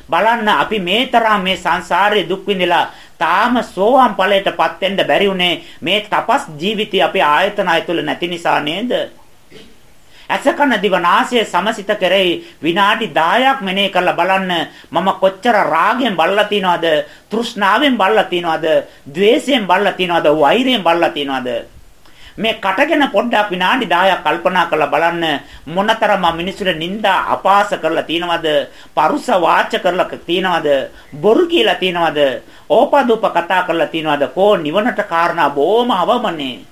බලන්න අපි මේ තරම් මේ සංසාරේ දුක් විඳලා තාම සෝවාන් ඵලයටපත් වෙන්න බැරි උනේ මේ තපස් ජීවිතය අපේ ආයතන ඇතුළ නැති නිසා නේද? අසකන දිවනාසය සමසිත කරේ විනාඩි 10ක් මෙනේ කරලා බලන්න මම කොච්චර රාගයෙන් බල්ලා තියනවද තෘෂ්ණාවෙන් බල්ලා තියනවද ద్వේෂයෙන් බල්ලා තියනවද වෛරයෙන් බල්ලා තියනවද මේ කටගෙන පොඩ්ඩක් විනාඩි 10ක් කල්පනා කරලා බලන්න. මොනතරම් මිනිසුන්ට නිନ୍ଦා අපාස කරලා තියනවද? පරුස වාච කරලා තියනවද? බොරු කියලා තියනවද? ඕපදූප කතා කරලා තියනවද? කෝ නිවනට කාරණා බොහොම අවමනේ.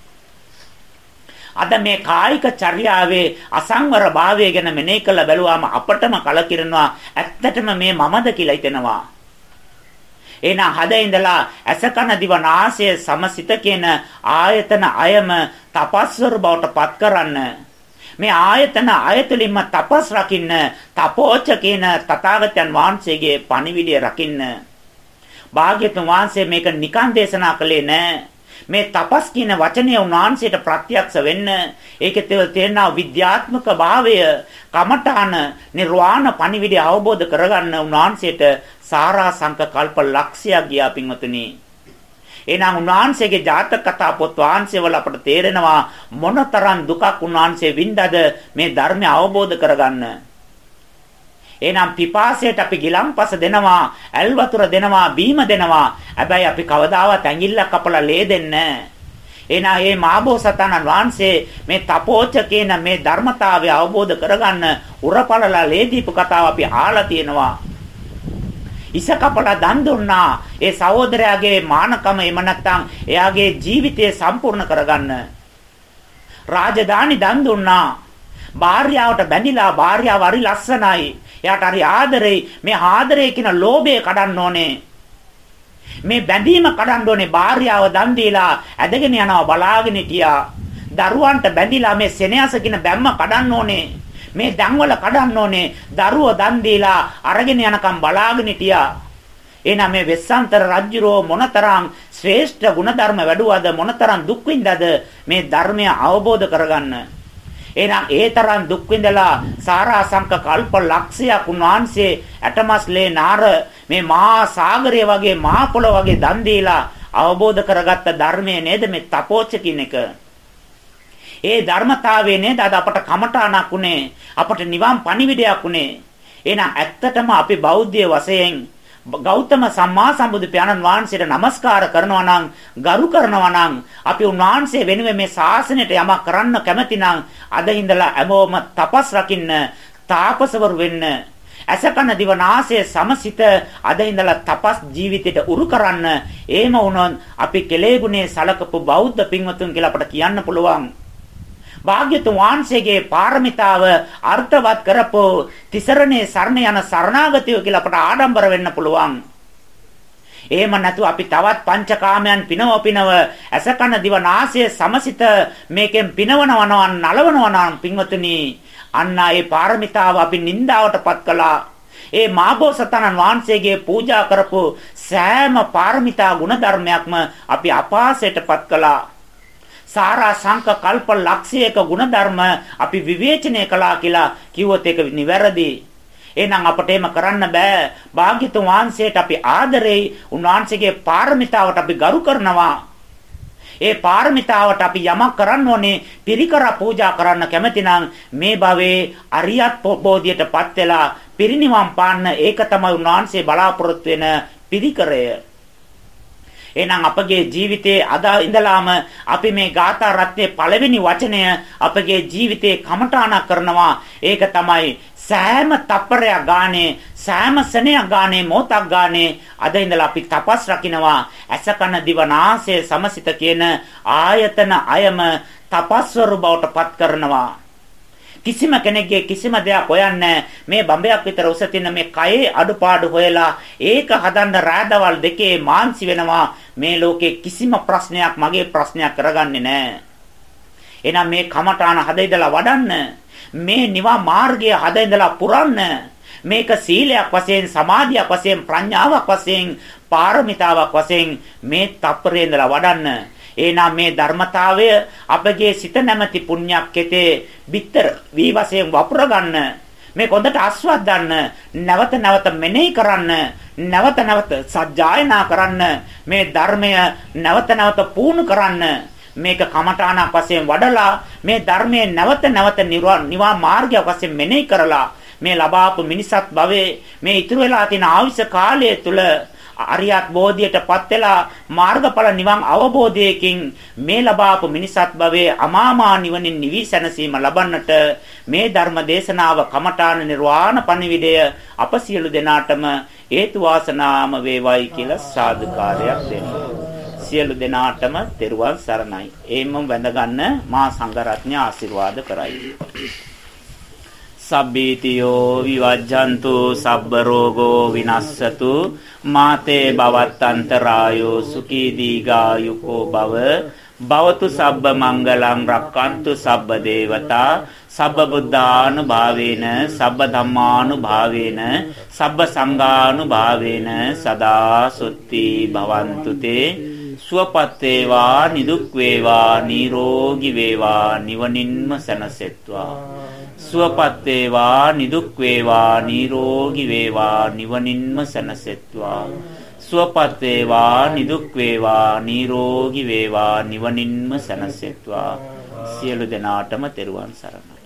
අද මේ කායික චර්යාවේ අසංවර භාවය ගැන මෙනෙහි කළ බැලුවාම අපටම කලකිරෙනවා. ඇත්තටම මේ මමද කියලා හිතෙනවා. එහෙනම් හද ඉඳලා ඇස කන දිව නාසය සමසිත කියන ආයතන අයම තපස්වර බවට පත් කරන්න. මේ ආයතන ආයතලින්ම තපස් රකින්න තපෝච කියන තථාගතයන් වහන්සේගේ පණිවිඩය රකින්න. භාග්‍යතුන් වහන්සේ මේක නිකන් දේශනා කළේ නෑ. මේ තපස් කියන වචනය උන්වහන්සේට ප්‍රත්‍යක්ෂ වෙන්න. ඒකේ තියෙන විද්‍යාත්මක භාවය කමඨාන නිර්වාණ පණිවිඩය අවබෝධ කරගන්න උන්වහන්සේට සාරා සංක කල්ප ලක්ෂයක් ගියා පින්වතුනි එහෙනම් උන්වහන්සේගේ ජාතක කතා පොත් වහන්සේවල අපට තේරෙනවා මොනතරම් දුකක් උන්වහන්සේ වින්දද මේ ධර්මය අවබෝධ කරගන්න. එහෙනම් පිපාසයට අපි ගිලම්පස දෙනවා, ඇල් වතුර දෙනවා, බීම දෙනවා. හැබැයි අපි කවදාවත් ඇඟිල්ලක් කපලා ලේ දෙන්නේ එහෙනම් මේ මාබෝසතාණන් වහන්සේ මේ තපෝච කියන මේ ධර්මතාවය අවබෝධ කරගන්න උරපලලා ලේ දීපු කතාව අපි අහලා තියෙනවා. ඉස කපලා දන් දුන්නා. ඒ සහෝදරයාගේ මානකම එම නැත්තම් එයාගේ ජීවිතය සම්පූර්ණ කරගන්න. රාජධානි දන් දුන්නා. භාර්යාවට බැඳිලා භාර්යාව හරි ලස්සනයි. එයාට හරි ආදරෙයි. මේ ආදරේ කියන ලෝභය කඩන්න ඕනේ. මේ බැඳීම කඩන්න ඕනේ භාර්යාව දන් දීලා ඇදගෙන යනවා බලාගෙන හිටියා. දරුවන්ට බැඳිලා මේ සෙනෙහස කියන බැම්ම කඩන්න ඕනේ. මේ දන්වල කඩන්න ඕනේ. දරුවෝ දන් දීලා අරගෙන යනකම් බලාගෙන හිටියා. එහෙනම් මේ වෙස්සන්තර රජුරෝ මොනතරම් ශ්‍රේෂ්ඨ ගුණධර්ම වැඩුවද මොනතරම් දුක් විඳද මේ ධර්මය අවබෝධ කරගන්න. එහෙනම් ඒ තරම් දුක් විඳලා සාරාසංක කල්ප ලක්ෂයක් උන්වහන්සේ ඇටමස්ලේ නාර මේ මහා සාගරය වගේ මහා පොළොව වගේ දන් දීලා අවබෝධ කරගත්ත ධර්මය නේද මේ තපෝච්ච කියන එක. ඒ ධර්මතාවය නේද? අද අපට කමඨාණක් උනේ. අපට නිවන් පණිවිඩයක් උනේ. එහෙනම් ඇත්තටම අපි බෞද්ධය වශයෙන් ගෞතම සම්මා සම්බුදු පියාණන් වහන්සේට নমස්කාර කරනවා නම් ගරු කරනවා නම් අපි උන්වහන්සේ වෙනුවෙන් මේ ශාසනයට යමක් කරන්න කැමති නම් අද ඉඳලා හැමෝම තපස් රකින්න තාපසවරු වෙන්න අසකන දිවනාසය සමසිත අද ඉඳලා තපස් ජීවිතයට උරු කරන්න එහෙම වුණොත් අපි කෙලෙගුණේ සලකපු බෞද්ධ පින්වතුන් කියලා අපට කියන්න පුළුවන්. භාග්‍යතුන් වහන්සේගේ පාරමිතාව අර්ථවත් කරපෝ තිසරණේ සරණ යන සරණාගතයෝ කියලා අපට ආඩම්බර වෙන්න පුළුවන්. එහෙම නැතු අපි තවත් පංචකාමයන් පිනව පිනව ඇසකන දිව නාසය සමසිත මේකෙන් පිනවනවා නලවනවා පින්වතුනි අන්න ඒ පාරමිතාව අපි නින්දාවටපත් කළා. ඒ මාබෝසතනන් වහන්සේගේ පූජා කරපු සෑම පාරමිතා ගුණධර්මයක්ම අපි අපාසයටපත් කළා. සාරා සංක කල්ප ලක්ෂයක ಗುಣධර්ම අපි විවේචනය කළා කියලා කිව්වොත් ඒක නිවැරදි. එහෙනම් අපට එහෙම කරන්න බෑ. භාග්‍යතුන් වහන්සේට අපි ආදරෙයි. උන්වහන්සේගේ පාරමිතාවට අපි ගරු කරනවා. ඒ පාරමිතාවට අපි යමක් කරන්න ඕනේ පිරිකර පූජා කරන්න කැමති මේ භවයේ අරියත් බෝධියටපත් වෙලා පිරිනිවන් පාන්න ඒක තමයි උන්වහන්සේ බලාපොරොත්තු වෙන පිරිකරය එහෙනම් අපගේ ජීවිතයේ අද ඉඳලාම අපි මේ ගාථා රත්නයේ පළවෙනි වචනය අපගේ ජීවිතේ කමඨාණක් කරනවා. ඒක තමයි සෑම තප්පරයක් ගානේ සෑම සෙනෙයක් ගානේ මොහොතක් ගානේ අද ඉඳලා අපි තපස් රකින්නවා. අසකන දිවනාසය සමසිත කියන ආයතන අයම තපස්වරු බවට පත් කරනවා. කිසිම කෙනෙක්ගේ කිසිම දෙයක් හොයන්නේ මේ බඹයක් විතර උස තියෙන මේ කයේ අඩුපාඩු හොයලා ඒක හදන්න රාදවල් දෙකේ මාන්සි වෙනවා. මේ ලෝකේ කිසිම ප්‍රශ්නයක් මගේ ප්‍රශ්නයක් කරගන්නේ නැහැ. එහෙනම් මේ කමඨාන හදිදලා වඩන්න. මේ නිවා මාර්ගය හදිදලා පුරන්න. මේක සීලයක් වශයෙන් සමාධියක් වශයෙන් ප්‍රඥාවක් වශයෙන් පාරමිතාවක් වශයෙන් මේ තප්පරේ ඉඳලා වඩන්න. එහෙනම් මේ ධර්මතාවය අපගේ සිත නැමැති පුණ්‍යක් කෙතේ bitter වී වශයෙන් වපුර ගන්න මේ කොන්දට ආස්වාදන්න නැවත නැවත මෙනෙහි කරන්න නැවත නැවත සජ්ජායනා කරන්න මේ ධර්මය නැවත නැවත පුහුණු කරන්න මේක කමඨාණක් වශයෙන් වඩලා මේ ධර්මයේ නැවත නැවත නිවා මාර්ගය වශයෙන් මෙනෙහි කරලා මේ ලබාපු මිනිසත් භවයේ මේ ඉතුරු වෙලා තියෙන ආයුෂ කාලය තුල අරියත් බෝධියටපත් වෙලා මාර්ගඵල නිවන් අවබෝධයකින් මේ ලබාපු මිනිසත් භවයේ අමාමා නිවනින් නිවි සැනසීම ලබන්නට මේ ධර්ම දේශනාව කමඨාන නිර්වාණ පණිවිඩය අප සියලු දෙනාටම හේතු වාසනාම වේවයි කියලා සාදුකාරයක් දෙනවා. සියලු දෙනාටම තෙරුවන් සරණයි. ඒමම වැඳ ගන්න මා සංඝරත්නය ආශිර්වාද කරයි. සබ්බීතියෝ විවජ්ජන්තු සබ්බ රෝගෝ විනස්සතු මාතේ භවත්තන්තරායෝ සුඛී දීගායුකෝ භව භවතු සබ්බ මංගලං රක්칸තු සබ්බ දේවතා සබ්බ බුද්ධානුභාවේන සබ්බ ධම්මානුභාවේන සබ්බ සංඝානුභාවේන සදා සුත්ති භවන්තු තේ සුවපත් වේවා නිදුක් වේවා නිරෝගී වේවා නිවනින්ම සැනසෙත්වා සුවපත් වේවා නිදුක් වේවා නිරෝගී වේවා නිවනින්ම සැනසෙත්වා. සුවපත් වේවා නිදුක් වේවා නිරෝගී වේවා නිවනින්ම සැනසෙත්වා. සියලු දෙනාටම තෙරුවන් සරණයි.